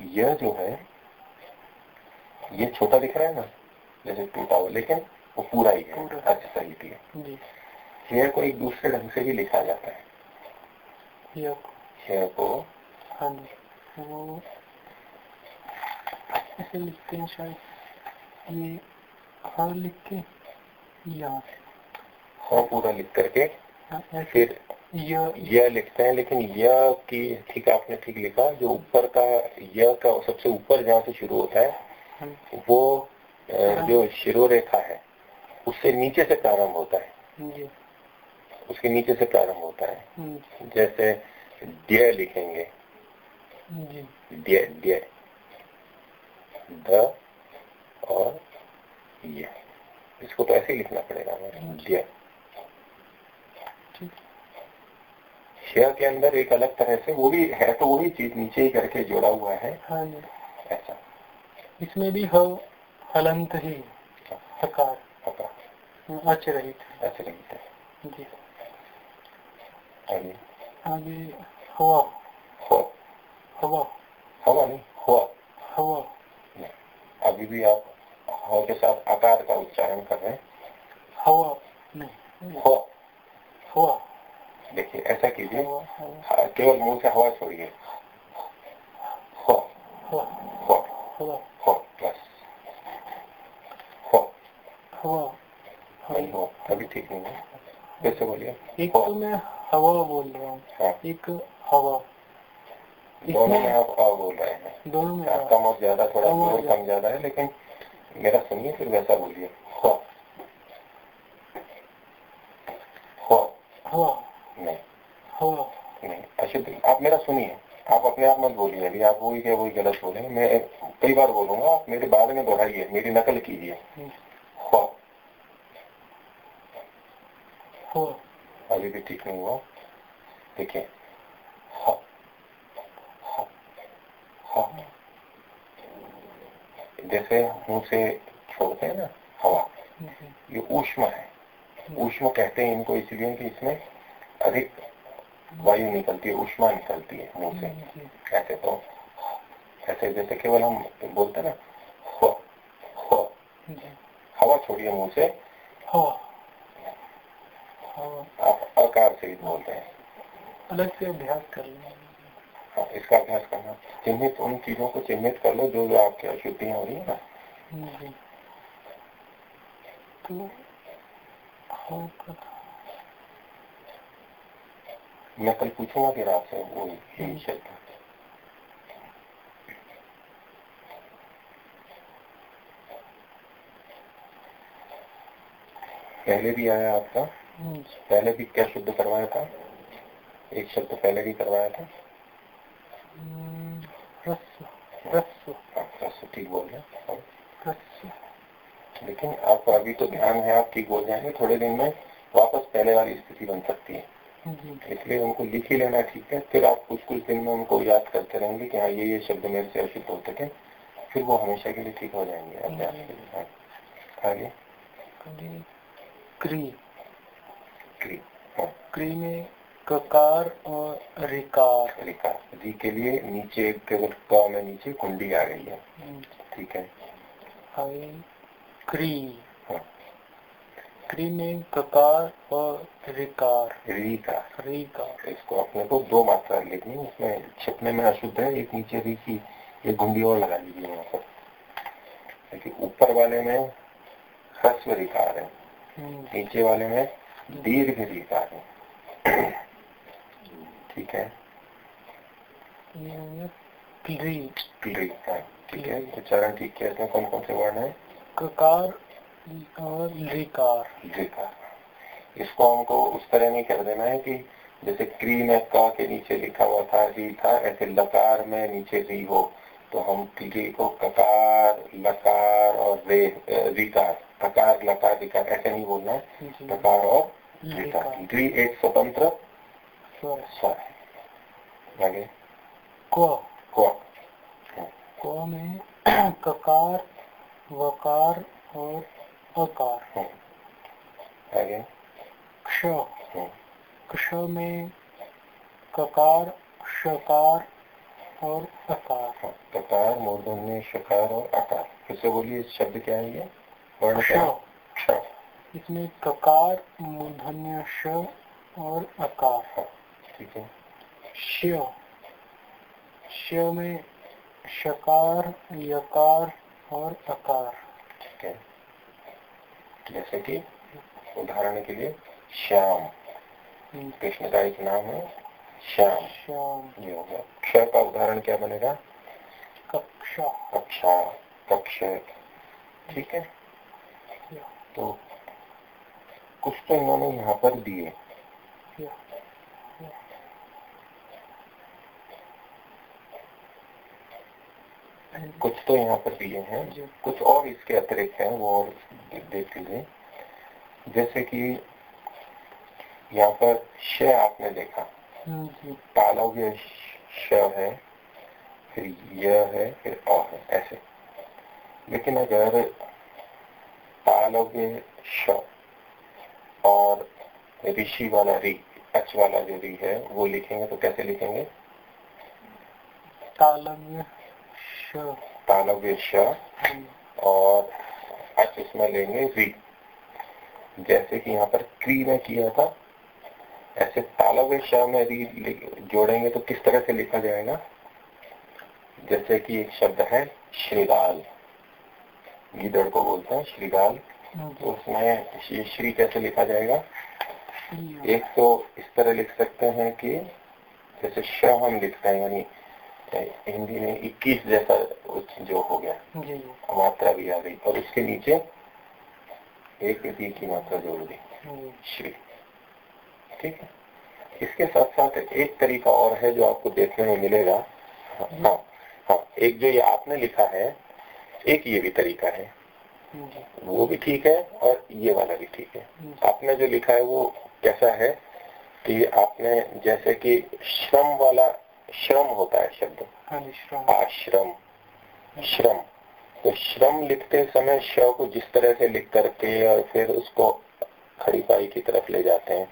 यह जो है ये छोटा दिख रहा है ना? जैसे टूटा हो लेकिन वो पूरा ही है सहित है जी। को एक दूसरे ढंग से भी लिखा जाता है। को? हाँ जी। वो ऐसे लिखते हैं शायद। ये हाँ लिख के यहाँ हाँ पूरा लिख करके हाँ, फिर य यह लिखते हैं लेकिन यह की ठीक आपने ठीक लिखा जो ऊपर का यह का सबसे ऊपर जहाँ से शुरू होता है हाँ, वो अ, जो शिरोरेखा है उससे नीचे से प्रारंभ होता है। उसके नीचे से प्रारंभ होता है। हम्म, जैसे द्य लिखेंगे। द्य द और ये। इसको तो ऐसे ही लिखना पड़ेगा हमें द्य ठीक श के अंदर एक अलग तरह से वो भी है तो वही चीज़ नीचे ही करके जोड़ा हुआ है। हाँ जी। ऐसा इसमें भी ह हलंत ही हकार पता अच रहित है। ऐसे लिखते हैं। जी। आगे आगे हवा। हवा। हवा। नहीं हुआ। हवा। नहीं अभी भी आप हवा के साथ आकार का उच्चारण कर रहे हैं। हवा। नहीं। हो हवा देखिए ऐसा कीजिए। हवा हवा हाँ, केवल मुँह से हवा छोड़िए। हो। हो। हो। हो। हो अभी ठीक नहीं है। कैसे बोलिए? एक तो मैं हवा बोल रहा हूँ हाँ। एक हवा। दोनों में आप आ बोल रहे हैं। दोनों में हाँ, कम और ज़्यादा थोड़ा कम ज़्यादा। कम ज़्यादा है लेकिन मेरा सुनिए फिर वैसा बोलिए। हो। हो। हवा हवा नहीं अशुद्ध आप मेरा सुनिए। आप अपने आप मत बोलिए। अभी आप वही क्या वही गलत बोलेंगे मैं कई बार बोलूँगा आप मेरे बाद में दोहराइए मेरी नकल कीजिए। हम्म, हो। हवा अभी भी ठीक नहीं हुआ। देखिए। हो। हो। हो। जैसे मुँह से छोड़ते हैं ना हवा। ये ऊष्मा है। ऊष्मा कहते हैं इनको इसलिए कि इसमें अधिक वायु निकलती है ऊष्मा निकलती है मुँह से। ऐसे तो ऐसे जैसे केवल हम बोलते ना हो हो। हवा छोड़िए मुँह से। हवा हवा आप आकार से ही बोलते हैं। अलग से अभ्यास कर हाँ, इसका अभ्यास करना। चिन्हित उन चीज़ों को चिन्हित कर लो जो जो आपकी अशुद्धियाँ हो रही है ना। जी। तो मैं कल पूछूँगा फिर आपसे वो यही शब्द पहले भी आया आपका पहले भी क्या शुद्ध करवाया था एक शब्द पहले भी करवाया था ठीक बोल रहे। लेकिन आपको अभी तो ध्यान है आप ठीक बोल जाएँगे थोड़े दिन में वापस पहले वाली स्थिति बन सकती है इसलिए उनको लिख ही लेना ठीक है। फिर आप कुछ कुछ दिन में उनको याद करते रहेंगे कि हाँ ये ये शब्द मेरे से अशुद्ध होते थे फिर वो हमेशा के लिए ठीक हो जाएँगे। अभ्यास के लिए हाँ। आगे। क्री क्री। हाँ। क्री में ककार और रिकार। रिका जी के लिए नीचे केवल क में नीचे कुंडी आ गई है। हम्म, ठीक है। आगे क्री। हाँ में ककार और रिकार। री का रिकार। इसको अपने को दो मात्रा लिखनी है इसमें छिपने में अशुद्ध है एक नीचे री की एक घुंडी और लगा लीजिए यहाँ पर। देखिए ऊपर वाले में ह्रस्व रिकार है हम्म, नीचे वाले में दीर्घ रिकार है। ठीक है? हो है ठीक है। उच्चारण ठीक है इसमें कौन कौन से वर्ण है? ककार इसको हमको उस तरह नहीं कर देना है कि जैसे क्री में क के नीचे लिखा हुआ था री था ऐसे लकार में नीचे री हो तो हम टीके को ककार लकार और रे रिकार ककार लकार रिकार ऐसे नहीं बोलना है। ककार और रिकार। द्वि एक स्वतंत्र स्वर। है। आगे। में ककार वकार और अकार आगे। क्ष। क्ष में ककार शकार और अकार। ककार मूर्धन्य शकार और अकार। फिर से बोलिए शब्द क्या है ये? वर्ण इसमें ककार मूर्धन्य श और अकार। ठीक है। श्य। श्य में शकार यकार और अकार। ठीक है। जैसे कि उदाहरण के लिए श्याम। कृष्ण का एक नाम है श्याम। श्याम। ये होगा क्ष का उदाहरण क्या बनेगा? कक्षा। कक्षा कक्ष। ठीक है? तो कुछ तो इन्होंने यहाँ पर दिए। कुछ तो यहाँ पर दिए हैं कुछ और इसके अतिरिक्त हैं वो देख लीजिए जैसे कि यहाँ पर श आपने देखा। तालव्य श है फिर य है फिर अ है ऐसे। लेकिन अगर तालव्य श और ऋषि वाला री अच वाला जो री है वो लिखेंगे तो कैसे लिखेंगे? तालव्य तालव्य और अच इसमें लेंगे री। जैसे कि यहाँ पर क्री में किया था ऐसे तालव्य में री जोड़ेंगे तो किस तरह से लिखा जाएगा? जैसे कि एक शब्द है श्रीगाल गीदड़ को बोलते हैं श्रीगाल तो उसमें श्री कैसे लिखा जाएगा? एक तो इस तरह लिख सकते हैं कि जैसे श हम लिखते हैं यानी हिंदी में 21 जैसा जो हो गया। मात्रा भी आ गई। और उसके नीचे एक दी की मात्रा जोड़ दी। श्री। ठीक है? इसके साथ साथ एक तरीका और है जो आपको देखने में मिलेगा। हाँ हाँ एक जो ये आपने लिखा है एक ये भी तरीका है। वो भी ठीक है और ये वाला भी ठीक है। आपने जो लिखा है वो कैसा है कि आपने जैसे कि श्रम वाला श्रम होता है शब्द। हाँ आश्रम श्रम। तो श्रम लिखते समय श को जिस तरह से लिख करके और फिर उसको खड़ी पाई की तरफ़ ले जाते हैं।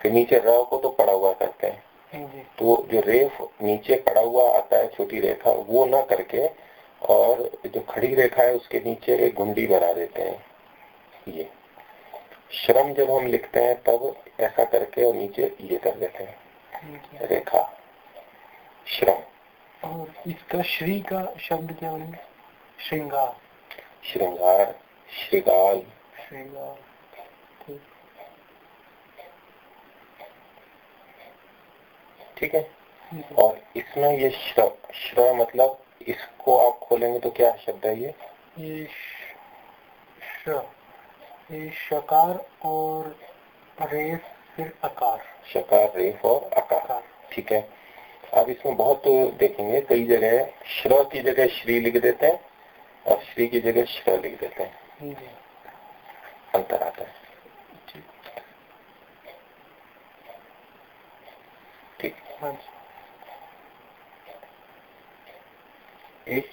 फिर नीचे र को तो पड़ा हुआ करते हैं। हाँ तो जो रेफ नीचे पड़ा हुआ आता है छोटी रेखा वो ना करके और जो खड़ी रेखा है उसके नीचे एक गुंडी बना देते हैं। ये। श्रम जब हम लिखते हैं तब ऐसा करके और नीचे ये कर देते हैं। हाँ। रेखा। श्रम। और इसका श्री का शब्द क्या बनेगा श्रृंगार। श्रृंगार श्रीगाल। श्रृंगार। ठीक। है? और इसमें ये श्र, श्र मतलब इसको आप खोलेंगे तो क्या शब्द है ये? ये श, ये शकार और रेफ फिर अकार। शकार रेफ और अकार। ठीक है? अब इसमें बहुत देखेंगे कई जगह श्र की जगह श्री लिख देते हैं और श्री की जगह श्र लिख देते हैं। अंतर आता है। ठीक। हाँ एक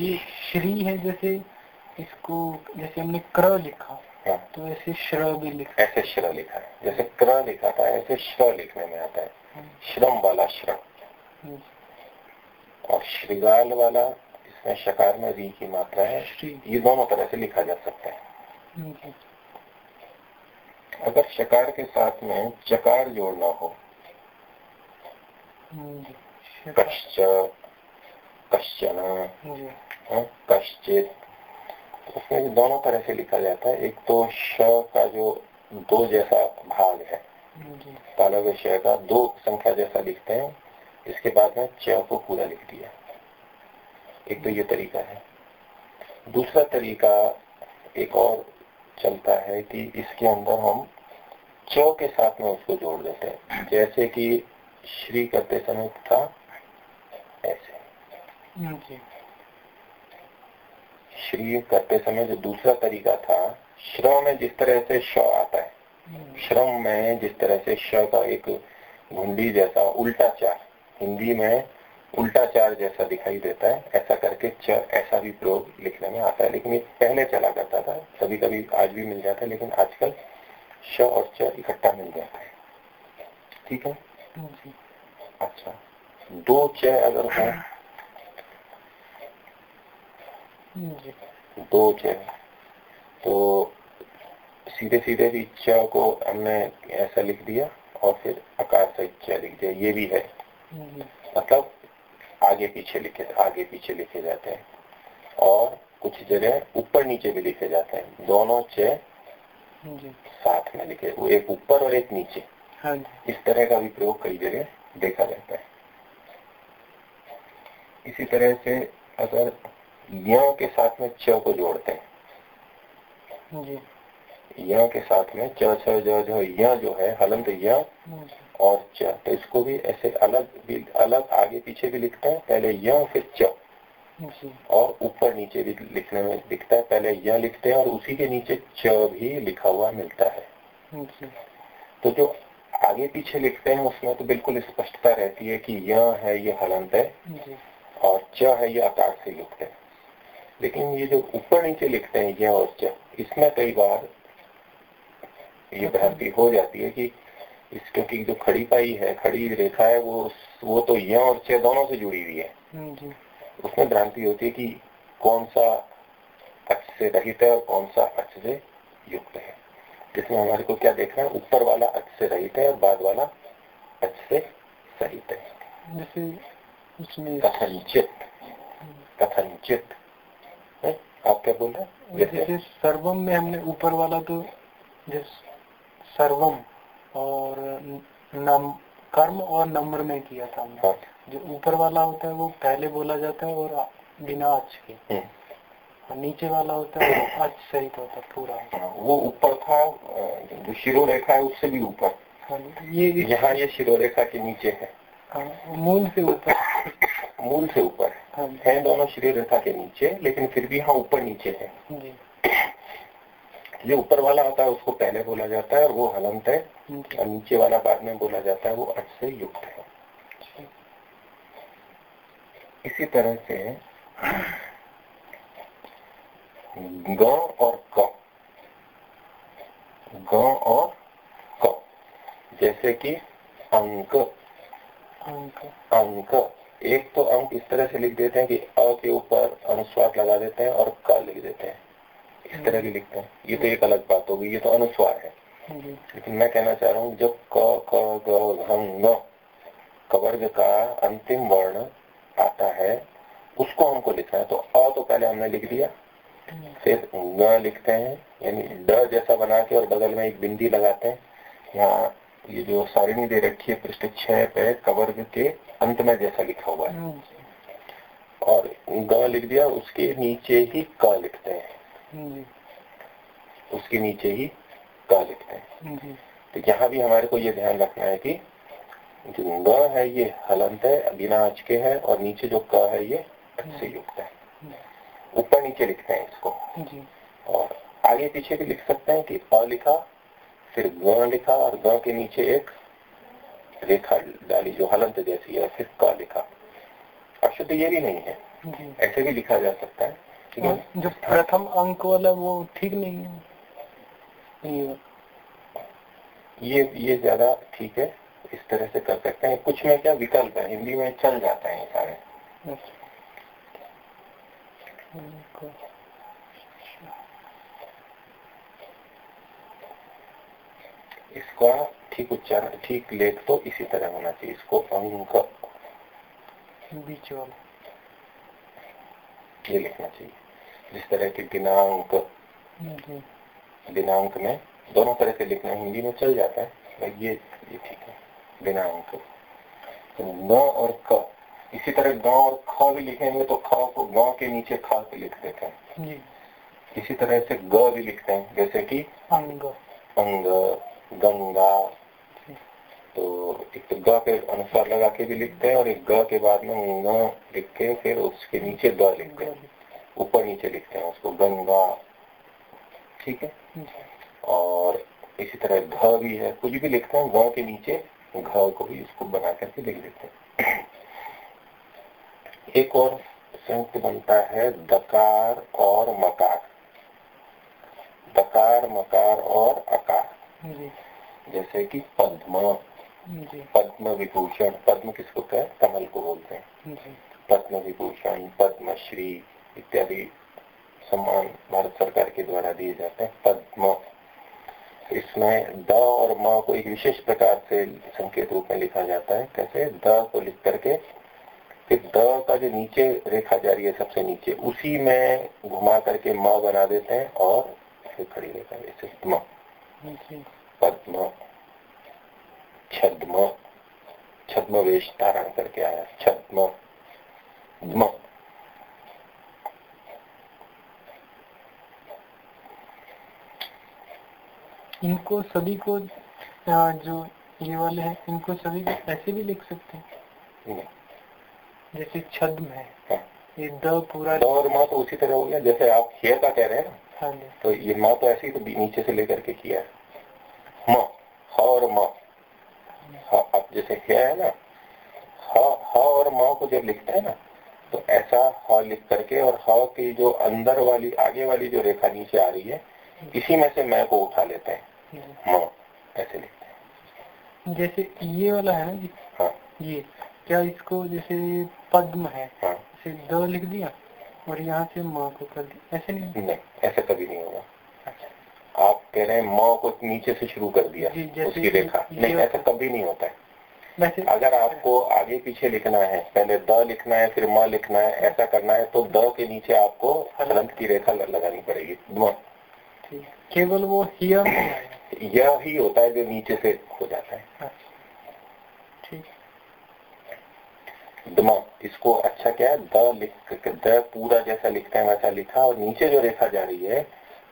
ये श्री है जैसे इसको जैसे हमने क्र लिखा हाँ। तो ऐसे श्र भी लिखा ऐसे श्र लिखा है। जैसे क्र लिखा था ऐसे श्र लिखने में आता हाँ। श्रम वाला श्रम और श्रीगाल वाला इसमें शकार में री की मात्रा है। ये दोनों तरह से लिखा जा सकता है। अगर शकार के साथ में चकार जोड़ना हो कश्च कश्चन हाँ, कश्चित उसमें भी दोनों तरह से लिखा जाता है। एक तो श का जो दो जैसा भाग है तालब श का दो संख्या जैसा लिखते हैं इसके बाद में च को पूरा लिख दिया। एक तो ये तरीका है। दूसरा तरीका एक और चलता है कि इसके अंदर हम च के साथ में उसको जोड़ देते हैं। जैसे कि श्री करते समय था ऐसे। श्री करते समय जो दूसरा तरीका था श्र में जिस तरह से श आता है श्रम में जिस तरह से श का एक घुंडी जैसा उल्टा चार हिंदी में उल्टा चार जैसा दिखाई देता है ऐसा करके च ऐसा भी प्रयोग लिखने में आता है लेकिन ये पहले चला करता था कभी कभी आज भी मिल जाता है लेकिन आजकल श और च इकट्ठा मिल जाता है। ठीक है? अच्छा दो च अगर हो दो च तो सीधे सीधे भी च को हमने ऐसा लिख दिया और फिर आकार सहित च लिख दिया। ये भी है। मतलब आगे पीछे लिखे आगे पीछे लिखे जाते हैं। और कुछ जगह ऊपर नीचे भी लिखे जाते हैं। दोनों च साथ में लिखे। वो एक ऊपर और एक नीचे। हाँ जी। इस तरह का भी प्रयोग कई जगह देखा जाता है। इसी तरह से अगर य के साथ में च को जोड़ते हैं। जी। य के साथ में च छ ज झ य जो है हलंत य और च। तो इसको भी ऐसे अलग भी अलग आगे पीछे भी लिखते हैं। पहले य फिर च। और ऊपर नीचे भी लिखने में लिखता है। पहले य लिखते हैं और उसी के नीचे च भी लिखा हुआ मिलता है। तो जो आगे पीछे लिखते हैं उसमें तो बिल्कुल स्पष्टता रहती है कि य है ये हलंत है। और च है ये आकार से युक्त है। लेकिन ये जो ऊपर नीचे लिखते हैं य और च इसमें कई बार ये भ्रांति हो जाती है कि इस क्योंकि जो खड़ी पाई है खड़ी रेखा है वो वो तो य और च दोनों से जुड़ी हुई है। उसमें भ्रांति होती है कि कौन सा अक्ष से रहित है और कौन सा अक्ष से युक्त है। जिसमें हमारे को क्या देखना है? ऊपर वाला अक्ष से रहित है और बाद वाला अक्ष से सहित है। कथनचित। कथनचित। आप क्या बोल रहे हैं? सर्वम में हमने ऊपर वाला तो सर्वम और नम कर्म और नम्र में किया था हमने। हाँ, जो ऊपर वाला होता है वो पहले बोला जाता है और बिना अच के। हम्म, और नीचे वाला होता है वो अच सहित होता है पूरा। हाँ, वो ऊपर था जो शिरोरेखा है उससे भी ऊपर। हाँ, ये यहाँ ये शिरोरेखा के नीचे है। हाँ, मूल से ऊपर। मूल से ऊपर हाँ। है। दोनों शिरोरेखा के नीचे लेकिन फिर भी यहाँ ऊपर नीचे है। जी ऊपर वाला होता है उसको पहले बोला जाता है और वो हलंत है। और नीचे वाला बाद में बोला जाता है वो अच से युक्त है। इसी तरह से ग और क। ग और क। जैसे कि अंक। अंक। अंक। एक तो अंक इस तरह से लिख देते हैं कि अ के ऊपर अनुस्वार लगा देते हैं और क लिख देते हैं। इस तरह की लिखते हैं। ये तो एक अलग बात होगी ये तो अनुस्वार है। लेकिन मैं कहना चाह रहा हूँ जब क क ग घ कवर्ग का अंतिम वर्ण आता है उसको हमको लिखना है। तो अ तो पहले हमने लिख दिया फिर ग लिखते हैं यानी ड जैसा बना के और बगल में एक बिंदी लगाते हैं। यहाँ ये जो सारिणी दे रखी है पृष्ठ छह पे कवर्ग के अंत में जैसा लिखा हुआ है। और ग लिख दिया उसके नीचे ही क लिखते हैं। उसके नीचे ही क लिखते हैं। तो यहाँ भी हमारे को ये ध्यान रखना है कि जो ग है ये हलंत है बिना अच के है और नीचे जो क है ये से युक्त है। ऊपर नीचे लिखते हैं इसको। और आगे पीछे भी लिख सकते हैं कि अ लिखा फिर ग लिखा और ग के नीचे एक रेखा डाली जो हलंत जैसी है फिर क लिखा। अशुद्ध ये भी नहीं है। ऐसे भी लिखा जा सकता है। है। जो प्रथम अंक वाला वो ठीक नहीं है। ये ये ये ज़्यादा ठीक है। इस तरह से कर सकते हैं। कुछ में क्या विकल्प है? हिंदी में चल जाता है सारे। इसका ठीक उच्चारण ठीक लेख तो इसी तरह होना चाहिए। इसको अंक बीच वाला। ये लिखना चाहिए। जिस तरह के दिनांक दिनांक में दोनों तरह से लिखना हिंदी में चल जाता है ये ये ठीक है दिनांक। तो ग और क इसी तरह ग और ख भी लिखेंगे तो ख को ग के नीचे ख पे लिख देते हैं। इसी तरह से ग भी लिखते हैं जैसे कि अंग। अंग गंगा। तो एक तो ग के अनुसार लगा के भी लिखते हैं और एक ग के बाद में ग लिख के फिर उसके नीचे ग लिखते हैं। ऊपर नीचे लिखते हैं उसको गंगा ठीक है? और इसी तरह घ भी है कुछ भी लिखते हैं ग के नीचे घ को भी इसको बना करके लिख देते हैं। एक और संयुक्त बनता है दकार और मकार। दकार मकार और अकार। जैसे कि पद्म। पद्म विभूषण पद्म किसको कहते हैं? कमल को बोलते हैं। पद्म विभूषण पद्मश्री इत्यादि सम्मान भारत सरकार के द्वारा दिए जाते हैं, पद्म। इसमें द और म को एक विशेष प्रकार से संकेत रूप में लिखा जाता है। कैसे? द को लिख करके, फिर द का जो नीचे रेखा जा रही है सबसे नीचे, उसी में घुमा करके म बना देते हैं और फिर खड़ी रेखा जैसे म। पद्म। छद्म। छद्म वेश धारण करके आया। छद्म। इनको सभी को जो ये वाले हैं इनको सभी को ऐसे भी लिख सकते हैं। जैसे छद्म है। हाँ। ये द पूरा द और माँ तो उसी तरह हो गया जैसे आप हेयर का कह रहे हैं ना हाँ तो ये माँ तो ऐसे ही तो नीचे से लेकर के किया है। माँ ह और माँ। अब जैसे हेयर है ना ह ह और माँ को जब लिखते हैं ना तो ऐसा ह लिख करके और ह की जो अंदर वाली आगे वाली जो रेखा नीचे आ रही है इसी में से मैं को उठा लेते हैं। माँ ऐसे लिखते हैं। जैसे ये वाला है ना जी? हाँ। ये क्या इसको जैसे पद्म है? हाँ। द लिख दिया और यहाँ से माँ को कर दिया। ऐसे नहीं? नहीं ऐसे कभी नहीं होगा। अच्छा। आप कह रहे हैं माँ को नीचे से शुरू कर दिया उसकी रेखा। नहीं ऐसा कभी नहीं होता है। अगर आपको आगे पीछे लिखना है पहले द लिखना है फिर माँ लिखना है ऐसा करना है तो द के नीचे आपको हलंत की रेखा लगानी पड़ेगी। केवल वो हियर यह ही होता है जो नीचे से हो जाता है। अच्छा। दमा इसको अच्छा क्या है? द लिख द पूरा जैसा लिखते हैं वैसा लिखा और नीचे जो रेखा जा रही है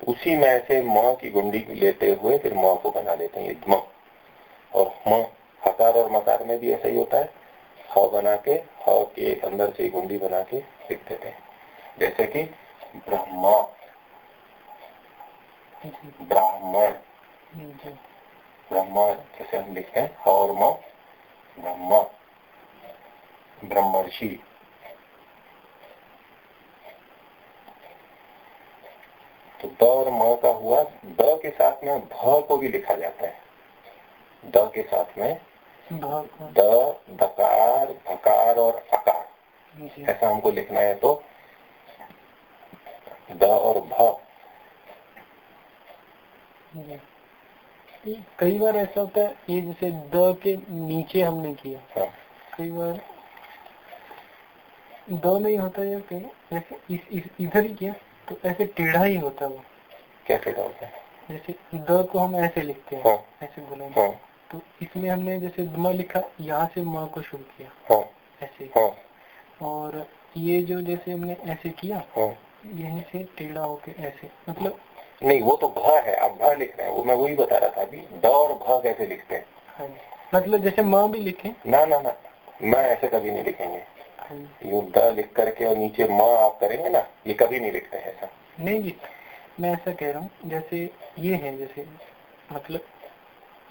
उसी में से माँ की गुंडी लेते हुए फिर माँ को बना देते हैं। दमा। और म हकार और मकार में भी ऐसा ही होता है। ह बना के ह के अंदर से गुंडी बना के लिख देते हैं। जैसे कि ब्रह्मा। ब्राह्मण ब्रह्मा जैसे हम हैं ह? और म ब्रह्मा। ब्रह्मर्षि। तो द और म का हुआ द के साथ में भ को भी लिखा जाता है। द के साथ में द दकार भकार और अकार। ऐसा हमको लिखना है तो द और भ। कई बार ऐसा होता है ये जैसे द के नीचे हमने किया। हाँ। कई बार द नहीं होता या कहीं ऐसे इस, इस इधर ही किया तो ऐसे टेढ़ा ही होता वो। क्या टेढ़ा होता है? जैसे द को हम ऐसे लिखते हैं हाँ, ऐसे बोलेंगे हाँ, तो इसमें हमने जैसे द लिखा यहाँ से म को शुरू किया। हाँ, ऐसे। हाँ, और ये जो जैसे हमने ऐसे किया हाँ, यहीं से टेढ़ा होके ऐसे मतलब नहीं वो तो भ है अब भ लिख रहे हैं वो मैं वही बता रहा था अभी द और भ कैसे लिखते हैं? हाँ, मतलब जैसे म भी लिखे? ना ना ना मैं ऐसे कभी नहीं लिखेंगे। युद्ध लिख करके और नीचे माँ आप करेंगे ना ये कभी नहीं लिखते हैं ऐसा। नहीं जी मैं ऐसा कह रहा हूँ जैसे ये है जैसे मतलब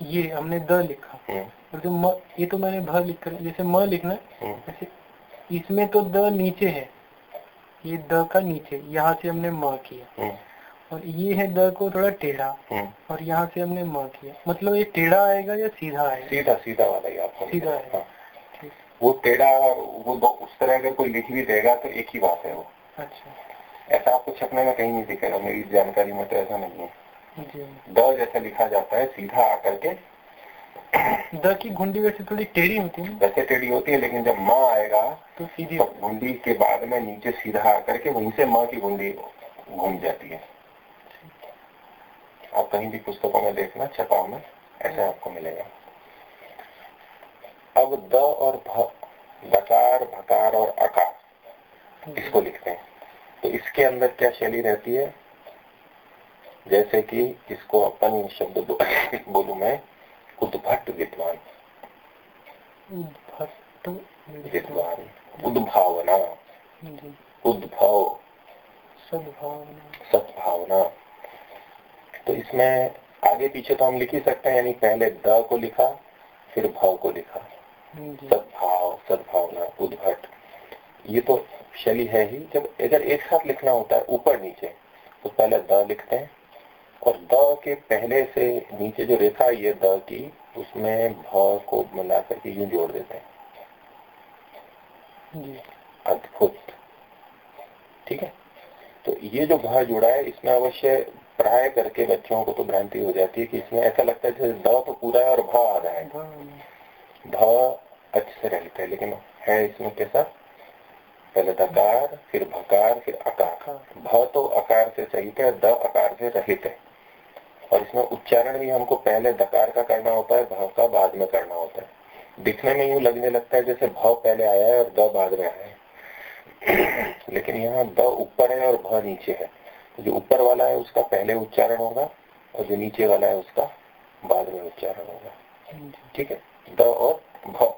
ये हमने द लिखा। हम्म। और जो म ये तो मैंने भ लिख कर जैसे म लिखना हम्म। जैसे इसमें तो द नीचे है ये द का नीचे यहाँ से हमने म किया। हम्म। और ये है द को थोड़ा टेढ़ा। और यहाँ से हमने म किया। मतलब ये टेढ़ा आएगा या सीधा आएगा? सीधा सीधा वाला ही आपको। सीधा आएगा। हाँ। वो टेढ़ा वो उस तरह अगर कोई लिख भी देगा तो एक ही बात है वो। अच्छा। ऐसा आपको छपने में कहीं नहीं दिखेगा। मेरी जानकारी में तो ऐसा नहीं है। द जैसा लिखा जाता है सीधा आकर के। द की घुंडी वैसे थोड़ी टेढ़ी होती है वैसे टेढ़ी होती है लेकिन जब माँ आएगा तो सीधी घुंडी के बाद में नीचे सीधा आकर के वहीं से माँ की घुंडी घूम जाती है। आप कहीं भी पुस्तकों में देखना छपाव में ऐसे आपको मिलेगा। अब द और भ दकार भकार और अकार इसको लिखते हैं। तो इसके अंदर क्या शैली रहती है? जैसे कि इसको अपन शब्द बोलू मैं उद्भट विद्वान। उद्भट विद्वान। उद्भावना। उद्भव। सद्भावना। सद्भावना। तो इसमें आगे पीछे तो हम लिख ही सकते हैं यानी पहले द को लिखा फिर भाव को लिखा। सद्भाव सद्भावना उद्भट ये तो शैली है ही। जब अगर एक साथ लिखना होता है ऊपर नीचे तो पहले द लिखते हैं। और द के पहले से नीचे जो रेखा ये द की उसमें भ को मिला करके यूँ जोड़ देते हैं। अद्भुत। ठीक है? तो ये जो भा जुड़ा है इसमें अवश्य प्राय करके बच्चों को तो भ्रांति हो जाती है कि इसमें ऐसा लगता है जैसे द तो पूरा है और भा आधा है। भावना भ अच्छे से रहता है, लेकिन है इसमें कैसा? पहले दकार फिर भकार, फिर अकार। भ तो अकार से सहित है द अकार से रहित है। और इसमें उच्चारण भी हमको पहले दकार का करना होता है, भ का बाद में करना होता है। दिखने में यूँ लगने लगता है जैसे भ पहले आया है और द बाद में आया है। लेकिन यहाँ द ऊपर है और भ नीचे है। जो ऊपर वाला है उसका पहले उच्चारण होगा और जो नीचे वाला है उसका बाद में उच्चारण होगा। ठीक है? द और भ।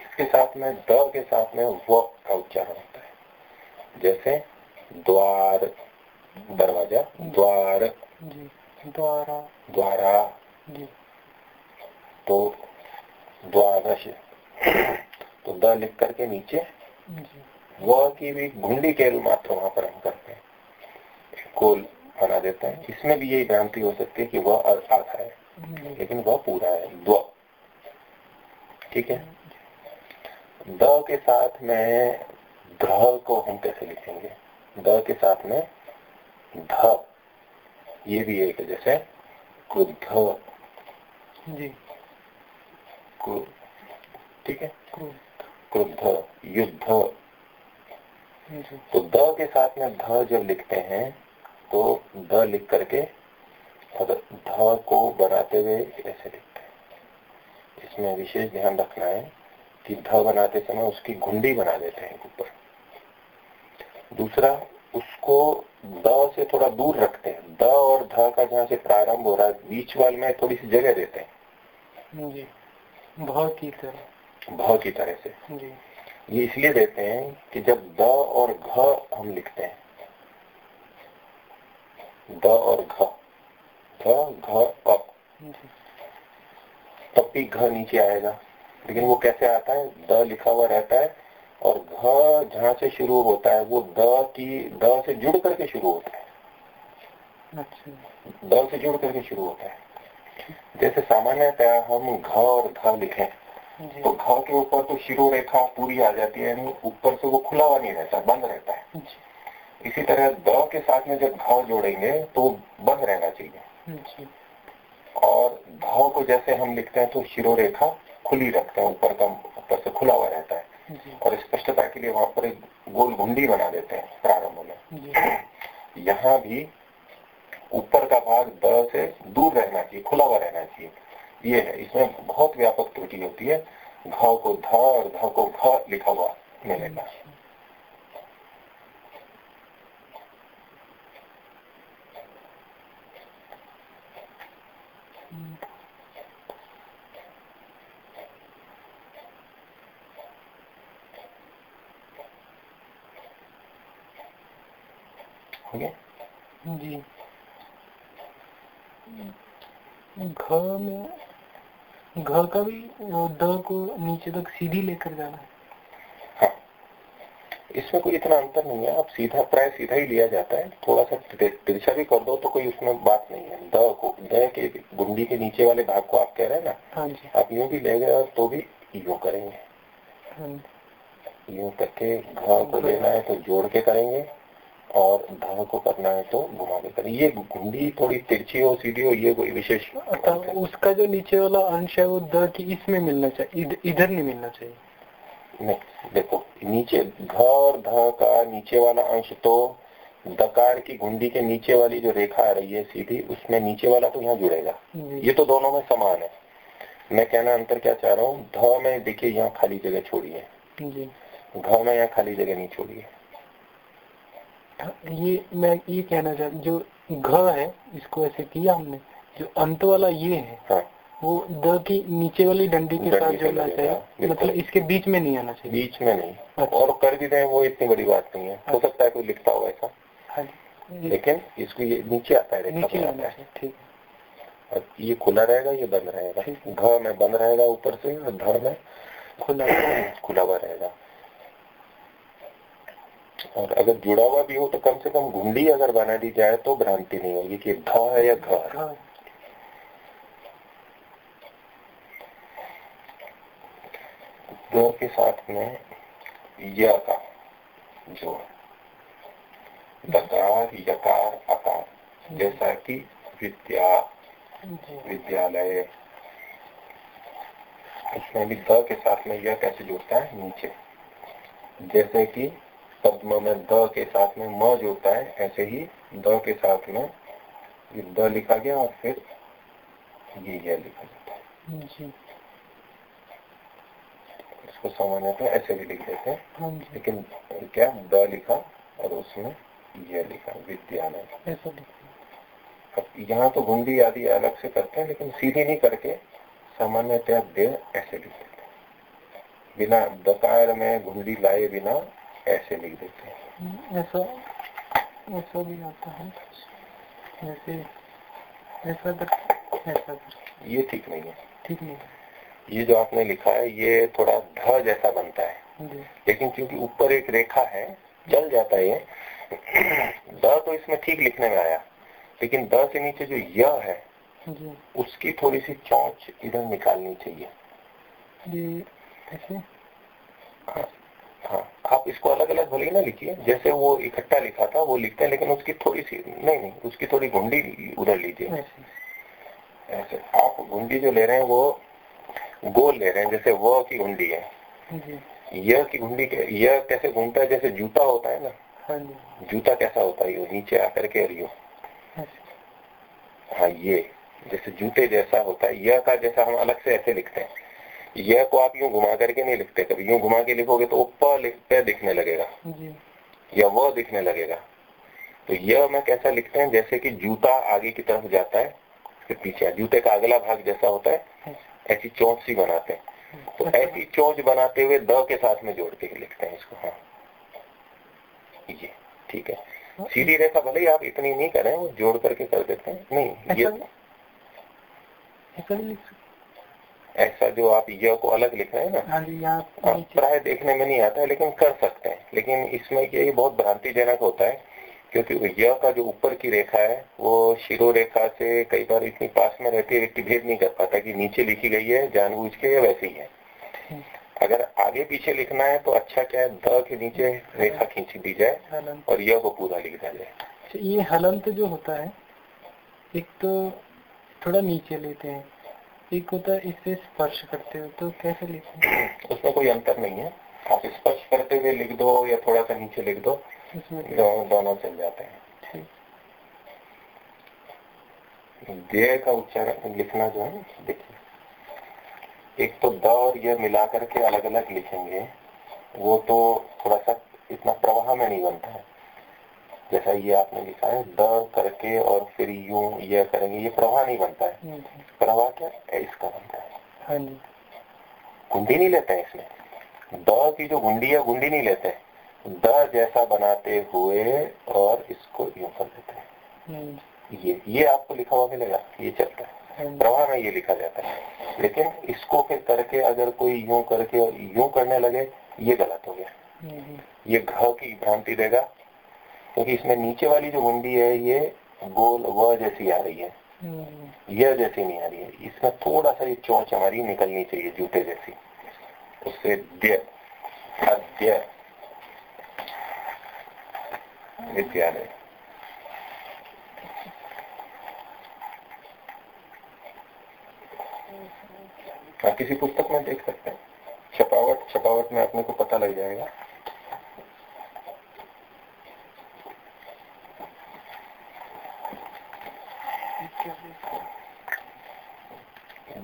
इसके साथ में द के साथ में व का उच्चारण होता है। जैसे द्वार दरवाज़ा द्वार। जी द्वारा। द्वारा। जी। तो द्वादश तो द लिख करके नीचे। जी व की भी घुंडी केवल मात्र वहाँ पर हम करते हैं। गोल बना देते हैं। इसमें भी यही भ्रांति हो सकती है कि वह आधा है। लेकिन वह पूरा है। द्व। ठीक है? द के साथ में ध को हम कैसे लिखेंगे? द के साथ में ध। ये भी एक जैसे क्रुद्ध। जी। ठीक है? क्रुद्ध। युद्ध। तो द के साथ में ध जब लिखते हैं तो द लिख करके ध को बनाते हुए ऐसे लिखते हैं। इसमें विशेष ध्यान रखना है कि ध बनाते समय उसकी घुंडी बना देते हैं ऊपर। दूसरा उसको द से थोड़ा दूर रखते हैं। द और ध का जहाँ से प्रारंभ हो रहा है बीच वाल में थोड़ी सी जगह देते हैं। जी। भाव की तरह। भ की तरह से। जी। ये इसलिए देते हैं कि जब द और घ हम लिखते हैं। द और घ। ध घ तब भी घ नीचे आएगा। लेकिन वो कैसे आता है? द लिखा हुआ रहता है और घ जहाँ से शुरू होता है वो द की द से जुड़ करके शुरू होता है। अच्छा। द से जुड़ करके शुरू होता है। जैसे सामान्यतः हम घ और घ लिखें। तो घाव के ऊपर तो शिरो रेखा पूरी आ जाती है यानी ऊपर से वो खुला हुआ नहीं रहता बंद रहता है। इसी तरह द के साथ में जब घ जोड़ेंगे तो बंद रहना चाहिए। और घाव को जैसे हम लिखते हैं तो शिरो रेखा खुली रखते हैं ऊपर का ऊपर से खुला हुआ रहता है। और स्पष्टता के लिए वहाँ पर एक गोल घुंडी बना देते हैं प्रारंभ में। यहाँ भी ऊपर का भाग द से दूर रहना चाहिए खुला हुआ रहना चाहिए। ये है। इसमें बहुत व्यापक त्रुटि होती है। घ को ध और ध को घ लिखा हुआ मिलेगा जी। घ में घ का भी द को नीचे तक सीधी लेकर जाना है। हाँ। इसमें कोई इतना अंतर नहीं है। आप सीधा प्राय सीधा ही लिया जाता है। थोड़ा सा तिरछा भी कर दो तो कोई उसमें बात नहीं है। द को द के गुंडी के नीचे वाले भाग को आप कह रहे हैं ना? हाँ जी। आप यूँ भी ले गए और तो भी यूँ करेंगे। हाँ। यूँ करके घ को लेना है तो जोड़ के करेंगे। और ध को करना है तो घुमा के करेंगे ये गुंडी थोड़ी तिरछी हो सीधी हो ये कोई विशेष उसका जो नीचे वाला अंश है वो द की इसमें मिलना चाहिए इध- इधर नहीं मिलना चाहिए। नहीं देखो नीचे घ और ध का नीचे वाला अंश तो दकार की गुंडी के नीचे वाली जो रेखा आ रही है सीधी उसमें नीचे वाला तो यहाँ जुड़ेगा। ये तो दोनों में समान है। मैं कहना अंतर क्या चाह रहा हूँ? ध में देखिए यहाँ खाली जगह छोड़ी है। घ में यहाँ खाली जगह नहीं छोड़ी है हाँ, ये मैं ये कहना चाहता जो घ है इसको ऐसे किया हमने जो अंत वाला ये है हाँ। वो द की नीचे वाली डंडी के साथ जुड़ना चाहिए मतलब इसके बीच में नहीं आना चाहिए। बीच में नहीं। अच्छा। और कर भी रहे वो इतनी बड़ी बात नहीं है। हो सकता है कोई लिखता हो ऐसा। हाँ जी। लेकिन इसको ये नीचे आता है नीचे आता है। ठीक ये खुला रहेगा ये बंद रहेगा। घ में बंद रहेगा ऊपर से और ध में खुला खुला हुआ रहेगा। और अगर जुड़ा हुआ भी हो तो कम से कम घुंडी अगर बना दी जाए तो भ्रांति नहीं होगी कि ध है या घ है। हाँ, द के साथ में य का जोड़ दकार यकार अकार जैसा कि विद्या विद्यालय। इसमें भी द के साथ में यह कैसे जुड़ता है? नीचे। जैसे कि पद्म में द के साथ में म जुड़ता है ऐसे ही द के साथ में द लिखा गया और फिर ये यह लिखा जाता है। इसको सामान्यतः ऐसे भी लिख देते हैं। हाँ लेकिन क्या द लिखा और उसमें यह लिखा विद्यालय अब यहाँ तो घुंडी आदि अलग से करते हैं लेकिन सीधी नहीं करके सामान्यतः दे ऐसे लिख देते हैं। बिना दकार में घुंडी लाए बिना ऐसे लिख देते हैं। ऐसा ऐसा भी आता है। जैसे ऐसा कर ऐसा कर ये ठीक नहीं है। ठीक नहीं ये जो आपने लिखा है ये थोड़ा ध जैसा बनता है। लेकिन क्योंकि ऊपर एक रेखा है चल जाता है ये। द तो इसमें ठीक लिखने में आया। लेकिन द से नीचे जो य है उसकी थोड़ी सी चौंच इधर निकालनी चाहिए। ऐसे? हाँ हाँ आप इसको अलग अलग भले ही ना लिखिए जैसे वो इकट्ठा लिखा था वो लिखते हैं लेकिन उसकी थोड़ी सी नहीं नहीं उसकी थोड़ी घुंडी उधर लीजिए। ऐसे ऐसे आप घुंडी जो ले रहे हैं वो गोल ले रहे हैं जैसे वो की घुंडी है। यह की घुंडी के यह कैसे घूमता है जैसे जूता होता है ना? हाँ जूता कैसा होता है यूँ नीचे आकर के और यूँ हाँ ये जैसे जूते जैसा होता है यह का जैसा हम अलग से ऐसे लिखते हैं। यह को आप यूँ घुमा करके नहीं लिखते कभी यूँ घुमा के लिखोगे तो लिख पे दिखने लगेगा। जी। या वह दिखने लगेगा। तो यह में कैसा लिखते हैं जैसे कि जूता आगे की तरफ़ जाता है फिर पीछे जूते का अगला भाग जैसा होता है ऐसी चोंच सी बनाते हैं। तो ऐसी चोंच बनाते हुए द के साथ में जोड़ के लिखते हैं इसको हाँ। ये ठीक है। सीधी रेखा भले ही आप इतनी नहीं करें वो जोड़ करके कर देते हैं। नहीं ये ऐसा ऐसा भी लिख सकते ऐसा जो आप यह को अलग लिख रहे हैं ना हाँ जी यहाँ प्राय देखने में नहीं आता है लेकिन कर सकते हैं। लेकिन इसमें ये बहुत भ्रांतिजनक होता है क्योंकि यह का जो ऊपर की रेखा है वो शिरो रेखा से कई बार इतनी पास में रहती है व्यक्ति भेद नहीं कर पाता कि नीचे लिखी गई है जानबूझ के या वैसे ही है। अगर आगे पीछे लिखना है तो अच्छा क्या है द के नीचे रेखा खींच दी जाए और यह को पूरा लिख दिया जाए। अच्छा, ये हलंत जो होता है एक तो थोड़ा नीचे लेते हैं। एक होता है इससे स्पर्श करते हुए तो कैसे लिखते उसमें कोई अंतर नहीं है। आप स्पर्श करते हुए लिख दो या थोड़ा सा नीचे लिख दो दोनों चल जाते हैं। का उच्चारण लिखना जो है देखिए। एक तो द और यह मिला करके अलग अलग लिखेंगे। वो तो थोड़ा सा इतना प्रवाह में नहीं बनता है। जैसा ये आपने लिखा है द करके और फिर यू यह करेंगे ये प्रवाह नहीं बनता है। प्रवाह क्या है? इसका बनता है। हाँ जी। गुंडी नहीं लेते हैं इसमें। द की जो गुंडी है गुंडी नहीं लेते हैं। द जैसा बनाते हुए और इसको यूँ कर देते हैं। हम्म, ये ये आपको लिखा हुआ मिलेगा ये चलता है। हाँ प्रवाह में ये लिखा जाता है। लेकिन इसको फिर करके अगर कोई यूँ करके यूँ करने लगे ये गलत हो गया। ये घ की भ्रांति देगा। क्योंकि इसमें नीचे वाली जो गुंडी है ये गोल व जैसी आ रही है। हम्म, यह जैसी नहीं आ रही है। इसमें थोड़ा सा ये चौंच हमारी निकलनी चाहिए जूते जैसी। उससे द्य अद्य। विद्यालय हाँ? किसी पुस्तक में देख सकते हैं। छपावट छपावट में अपने को पता लग जाएगा।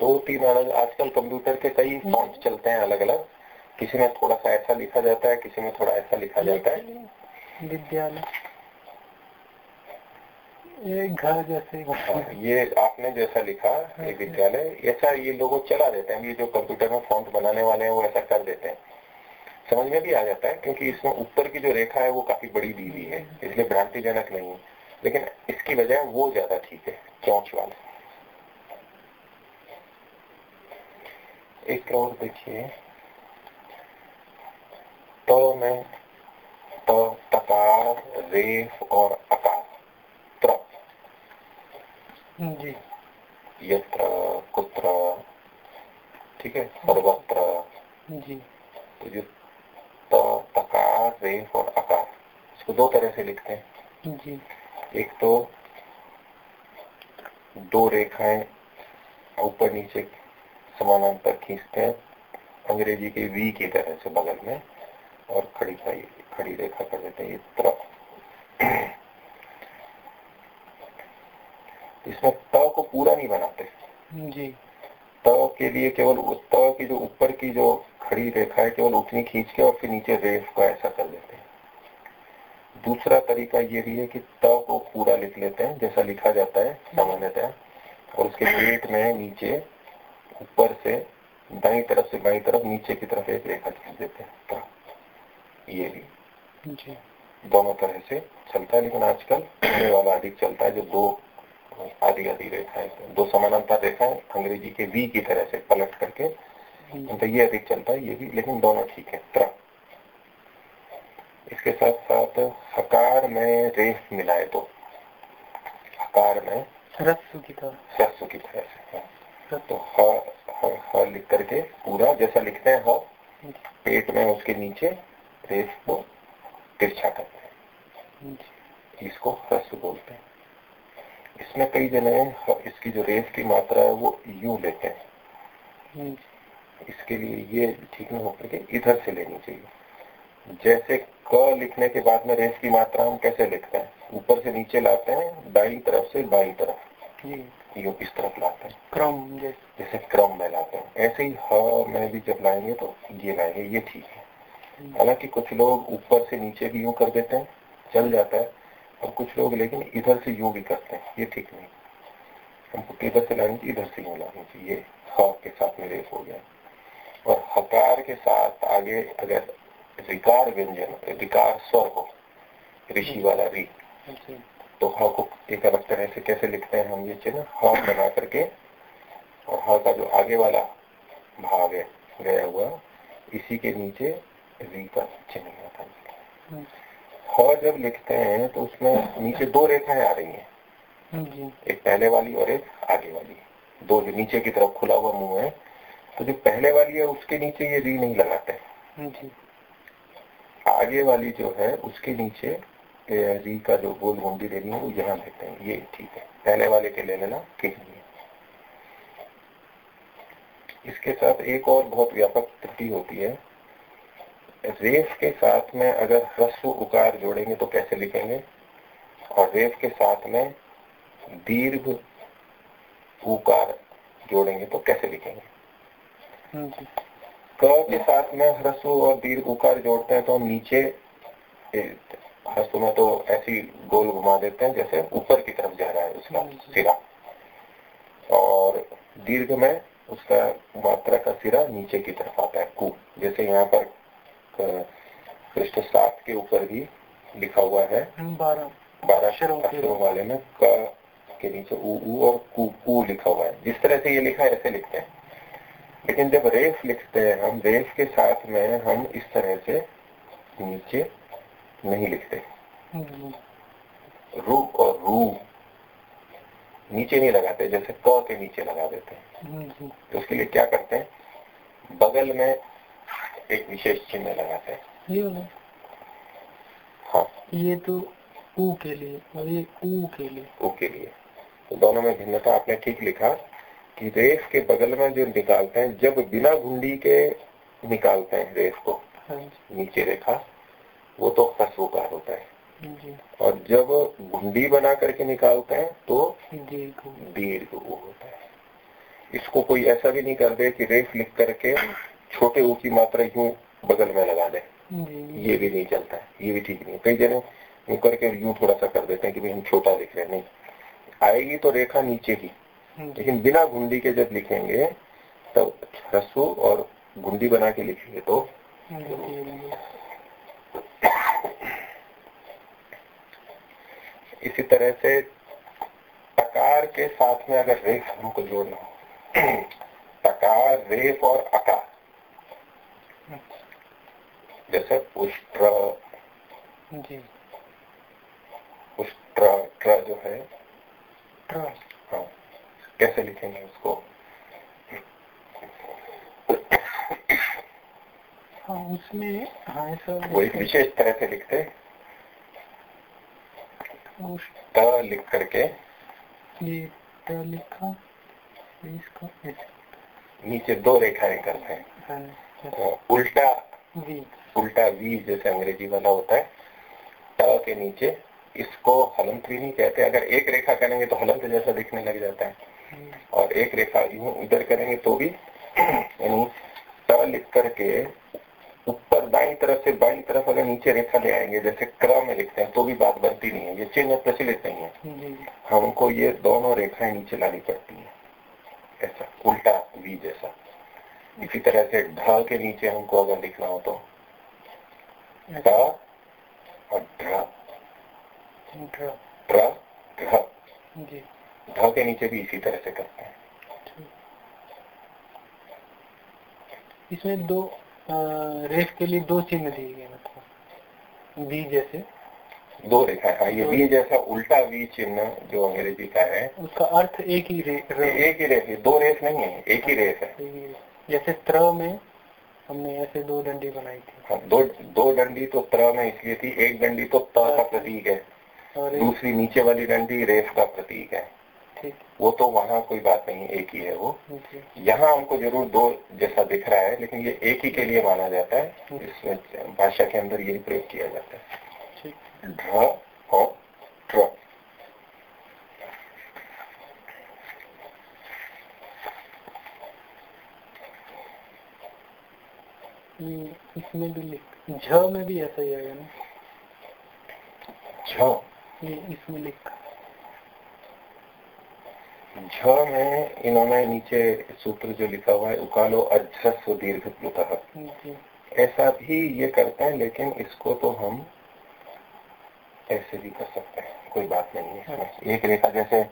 दो तीन अलग आजकल कंप्यूटर के कई फॉन्ट चलते हैं अलग अलग किसी में थोड़ा सा ऐसा लिखा जाता है किसी में थोड़ा ऐसा लिखा जाता है। विद्यालय। ये घर जैसे हाँ, ये आपने जैसा लिखा ये विद्यालय। ऐसा ये लोगों चला देते हैं ये जो कंप्यूटर में फॉन्ट बनाने वाले हैं वो ऐसा कर देते हैं। समझ में भी आ जाता है क्योंकि इसमें ऊपर की जो रेखा है वो काफ़ी बड़ी दी हुई है इसलिए भ्रांतिजनक नहीं है। लेकिन इसकी वजह वो ज़्यादा ठीक है चौंच वाला। एक और देखिए। तो में तो तकार रेफ और अकार। त्र। जी। यत्र कुत्र। ठीक है? सर्वत्र। जी। तो जो तो तकार रेफ और अकार। इसको दो तरह से लिखते हैं। जी। एक तो दो रेखाएँ ऊपर नीचे समानांतर खींचते हैं अंग्रेज़ी के वी की तरह से बगल में और खड़ी खड़ी रेखा कर देते हैं ये तरफ़। इसमें त को पूरा नहीं बनाते। जी। त के लिए केवल उस त की जो ऊपर की जो खड़ी रेखा है केवल उतनी खींच के और फिर नीचे रेफ का ऐसा कर देते हैं। दूसरा तरीका ये भी है कि त को पूरा लिख लेते हैं जैसा लिखा जाता है सामान्यतः और उसके पेट में नीचे ऊपर से दाई तरफ़ से बाई तरफ़ नीचे की तरफ़ एक रेखा खींच देते हैं। ये भी। जी। दोनों तरह से चलता है लेकिन आजकल होने वाला अधिक चलता है जो दो आधी आधी रेखाएँ दो समानांतर रेखाएँ अंग्रेज़ी के वी की तरह से पलट करके तो ये अधिक चलता है ये भी लेकिन दोनों ठीक है। त्र इसके साथ साथ हकार में रेफ मिलाए तो हकार में रस्सु की। तरह रस्सु की तरह से हाँ। तो ह, ह, लिख करके पूरा जैसा लिखते हैं ह पेट में उसके नीचे रेस को तिरछा करते हैं। इसको ह्रस्व बोलते हैं। इसमें कई जने इसकी जो रेस की मात्रा है वो यू लेते हैं। इसके लिए ये ठीक नहीं हो करके इधर से लेनी चाहिए। जैसे क लिखने के बाद में रेस की मात्रा हम कैसे लिखते हैं? ऊपर से नीचे लाते हैं दाई तरफ़ से बाई तरफ़। यू इस तरफ़ लाते हैं? क्रम जैसे क्रम में लाते हैं। ऐसे ही ह में भी जब लाएँगे तो ये लाएँगे ये ठीक है। हालाँकि कुछ लोग ऊपर से नीचे भी यूँ कर देते हैं चल जाता है और कुछ लोग लेकिन इधर से यूँ भी करते हैं ये ठीक नहीं। हमको किधर से लानी चाहिए इधर से यूँ लानी चाहिए ह के साथ में रेप हो गया। और हकार के साथ आगे अगर रिकार व्यंजन रिकार स्वर हो ऋषि वाला री तो ह को एक अलग तरह से कैसे लिखते हैं हम ये चिन्ह? ह बना करके और ह का जो आगे वाला भाग है गया हुआ इसी के नीचे री का चिन्ह आता है ह जब लिखते हैं तो उसमें नीचे दो रेखाएँ आ रही हैं। एक पहले वाली और एक आगे वाली। दो जो नीचे की तरफ़ खुला हुआ मुँह है तो जो पहले वाली है उसके नीचे ये री नहीं लगाते। आगे वाली जो है उसके नीचे री का जो गोल घुंडी देनी है वो यहाँ देते हैं। ये ठीक है। पहले वाले के ले लेना ठीक नहीं इसके साथ एक और बहुत व्यापक त्रुटि होती है। रेफ के साथ में अगर ह्रस्व उकार जोड़ेंगे तो कैसे लिखेंगे? और रेफ के साथ में दीर्घ उकार जोड़ेंगे तो कैसे लिखेंगे? क के साथ में ह्रस्व और दीर्घ उकार जोड़ते हैं तो हम नीचे ह्रस्व में तो ऐसी गोल घुमा देते हैं जैसे ऊपर की तरफ़ जा रहा है उसका सिरा। और दीर्घ में उसका मात्रा का सिरा नीचे की तरफ़ आता है कु जैसे यहाँ पर पृष्ठ सात के ऊपर भी लिखा हुआ है। बारह। बारह अक्षरों वाले में क के नीचे ऊ ऊ और कु कु लिखा हुआ है। जिस तरह से ये लिखा है ऐसे लिखते हैं। लेकिन जब रेफ लिखते हैं हम रेफ के साथ में हम इस तरह से नीचे नहीं लिखते। रू और रू नीचे नहीं लगाते जैसे क के नीचे लगा देते हैं। तो उसके लिए क्या करते हैं? बगल में एक विशेष चिन्ह लगाते हैं। ये हाँ। ये तो ऊ के लिए और ये ऊ के लिए। ऊ के लिए। तो दोनों में भिन्नता आपने ठीक लिखा कि रेस के बगल में जो निकालते हैं जब बिना घुंडी के निकालते हैं रेस को नीचे रेखा वो तो ह्रस्वकार होता है। और जब घुंडी बना करके निकालते हैं तो दीर्घ वो होता है। इसको कोई ऐसा भी नहीं कर दे कि रेफ लिख करके छोटे ऊ की मात्रा यूँ बगल में लगा दे। ये भी नहीं चलता है ये भी ठीक नहीं कई जने यूँ करके यूँ थोड़ा सा कर देते हैं कि भाई हम छोटा लिख रहे हैं। नहीं आएगी तो रेखा नीचे ही। लेकिन बिना घुंडी के जब लिखेंगे तब तो ह्रस्व और घुंडी बना के लिखेंगे तो जी, जी, इसी तरह से तकार के साथ में अगर रेख हमको जोड़ना हो तकार रेफ और अकार। जैसे पुष्ट्र जी। पुष्ट्र ट्र जो है ट्र। हाँ कैसे लिखेंगे उसको? हाँ उसमें हाँ ऐसा वो एक विशेष तरह से लिखते हैं। उस त लिख करके ये लिखा? इसको नीचे दो रेखाएँ करते हैं। हाँ, तो उल्टा वी। उल्टा वी जैसे अंग्रेज़ी वाला होता है। ट के नीचे इसको हलंत भी नहीं कहते। अगर एक रेखा करेंगे तो हलंत जैसा दिखने लग जाता है। हम्म, और एक रेखा यूँ इधर करेंगे तो भी यानी ट लिख करके ऊपर दाई तरफ़ से बाई तरफ़ अगर नीचे रेखा ले आएँगे जैसे क्र में लिखते हैं तो भी बात बनती नहीं है ये चिन्ह प्रचलित नहीं है। हमको ये दोनों रेखाएँ नीचे लानी पड़ती है ऐसा उल्टा वी जैसा। इसी तरह से ढ के नीचे हमको अगर लिखना हो तो और ढ। ढ। के नीचे भी इसी तरह से करते हैं। इसमें दो रेख के लिए दो चिन्ह दिए गए मतलब वी जैसे। दो रेखा हाँ। ये वी जैसा उल्टा वी चिन्ह जो अंग्रेज़ी का है। उसका अर्थ एक ही रे, ये एक ही रेख है। दो रेख नहीं है एक ही रेख है। जैसे त्र में हमने ऐसे दो डंडी बनाई थी। हाँ, दो दो डंडी तो त्र में इसलिए थी एक डंडी तो त का प्रतीक है। और दूसरी नीचे वाली डंडी रेफ का प्रतीक है। वो तो वहाँ कोई बात नहीं एक ही है वो। यहाँ हमको ज़रूर दो जैसा दिख रहा है लेकिन ये एक ही के लिए माना जाता है इसमें भाषा के अंदर यही प्रयोग किया जाता है। ठीक। ढ और ट्र। इसमें भी लिख झ में भी ऐसा ही आएगा ना? झ। इसमें लिखा। झ में इन्होंने नीचे सूत्र जो लिखा हुआ है उकालो अज्रस्व दीर्घ प्लुतः ऐसा भी ये करते हैं लेकिन इसको तो हम ऐसे भी कर सकते हैं कोई बात नहीं है इसमें। एक रेखा जैसे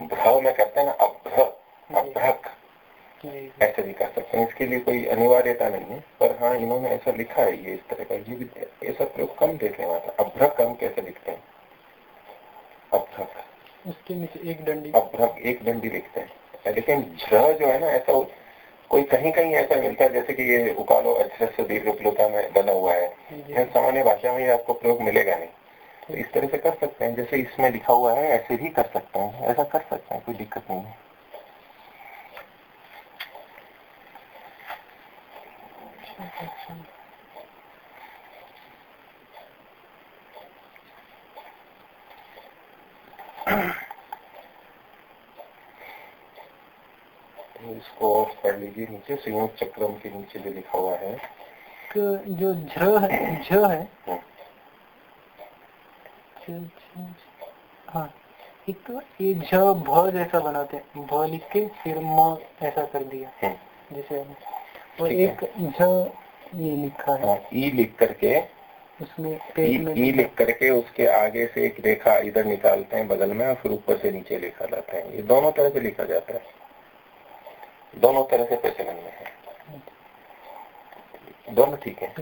भ्र में करते हैं ना अभ्र अभ्रक ऐसे भी कर सकते हैं। इसके लिए कोई अनिवार्यता नहीं है पर हाँ इन्होंने ऐसा लिखा है ये इस तरह का। ये भी ऐसा प्रयोग कम देखने वाला अभ्रक हम कैसे लिखते हैं? अभ्रक। उसके नीचे एक डंडी। अभ्रक एक डंडी लिखते हैं। लेकिन झ जो है ना ऐसा कोई कहीं कहीं ऐसा मिलता है जैसे कि ये उकालो से दीर्घ प्लुता में बना हुआ है। सामान्य भाषा में आपको प्रयोग मिलेगा नहीं। तो इस तरह से कर सकते हैं। जैसे इसमें लिखा हुआ है ऐसे भी कर सकते हैं। ऐसा कर सकते हैं कोई दिक्कत नहीं है। इसको और पढ़ लीजिए नीचे संयुक्त चक्रम के नीचे जो लिखा हुआ है। जो झ है झ है। झ। हाँ। एक ये झ भ जैसा बनाते हैं। भ लिख के फिर म ऐसा कर दिया। हम्म, जैसे और एक झ ये लिखा है। हाँ, ई लिख करके उसमें ई लिख करके उसके आगे से एक रेखा इधर निकालते हैं बगल में और फिर ऊपर से नीचे लिखा जाता है। ये दोनों तरह से लिखा जाता है। दोनों तरह से प्रचलन में है। दोनों ठीक है।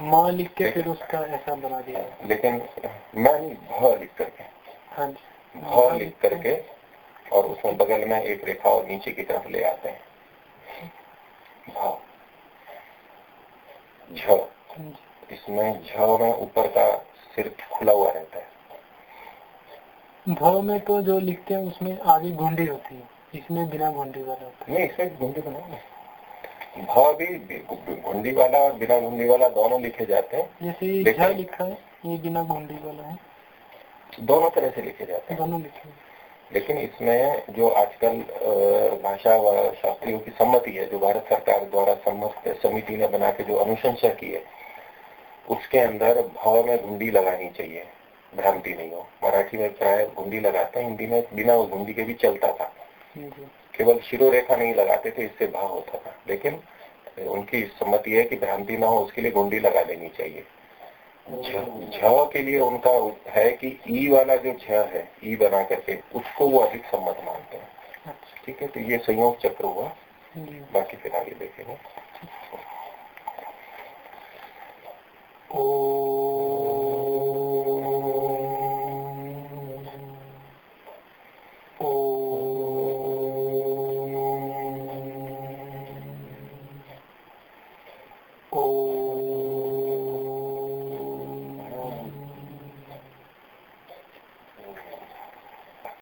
म लिख के फिर उसका ऐसा बना दिया। लेकिन मैं नहीं भ लिख करके। हाँ जी। भ लिख करके और उसमें बगल में एक रेखा और नीचे की तरफ़ ले आते हैं। भ झ हाँ इसमें झ में ऊपर का सिर खुला हुआ रहता है। भ में तो जो लिखते हैं उसमें आगे घुंडी होती है। इसमें बिना घुंडी वाला होता नहीं इसमें घुंडी बनाओ भ भी घुंडी वाला और बिना घुंडी वाला दोनों लिखे जाते हैं। जैसे लिखा है ये बिना घुंडी वाला है। दोनों तरह से लिखे जाते हैं। दोनों लिखे लेकिन इसमें जो आजकल भाषा व शास्त्रियों की सम्मति है जो भारत सरकार द्वारा सम्मत समिति ने बना के जो अनुशंसा की है उसके अंदर भाव में घुंडी लगानी चाहिए। भ्रांति नहीं हो। मराठी में प्राय घुंडी लगाते हैं हिंदी में बिना घुंडी के भी चलता था। केवल शिरो रेखा नहीं लगाते थे इससे भाव होता था। लेकिन उनकी सम्मति है कि भ्रांति ना हो उसके लिए गुंडी लगा देनी चाहिए। झ के लिए उनका है कि ई वाला जो झ है ई बना करके उसको वो अधिक सम्मत मानते हैं। अच्छा। ठीक है तो ये संयोग चक्र हुआ। बाकी फिर आगे देखेंगे। ओ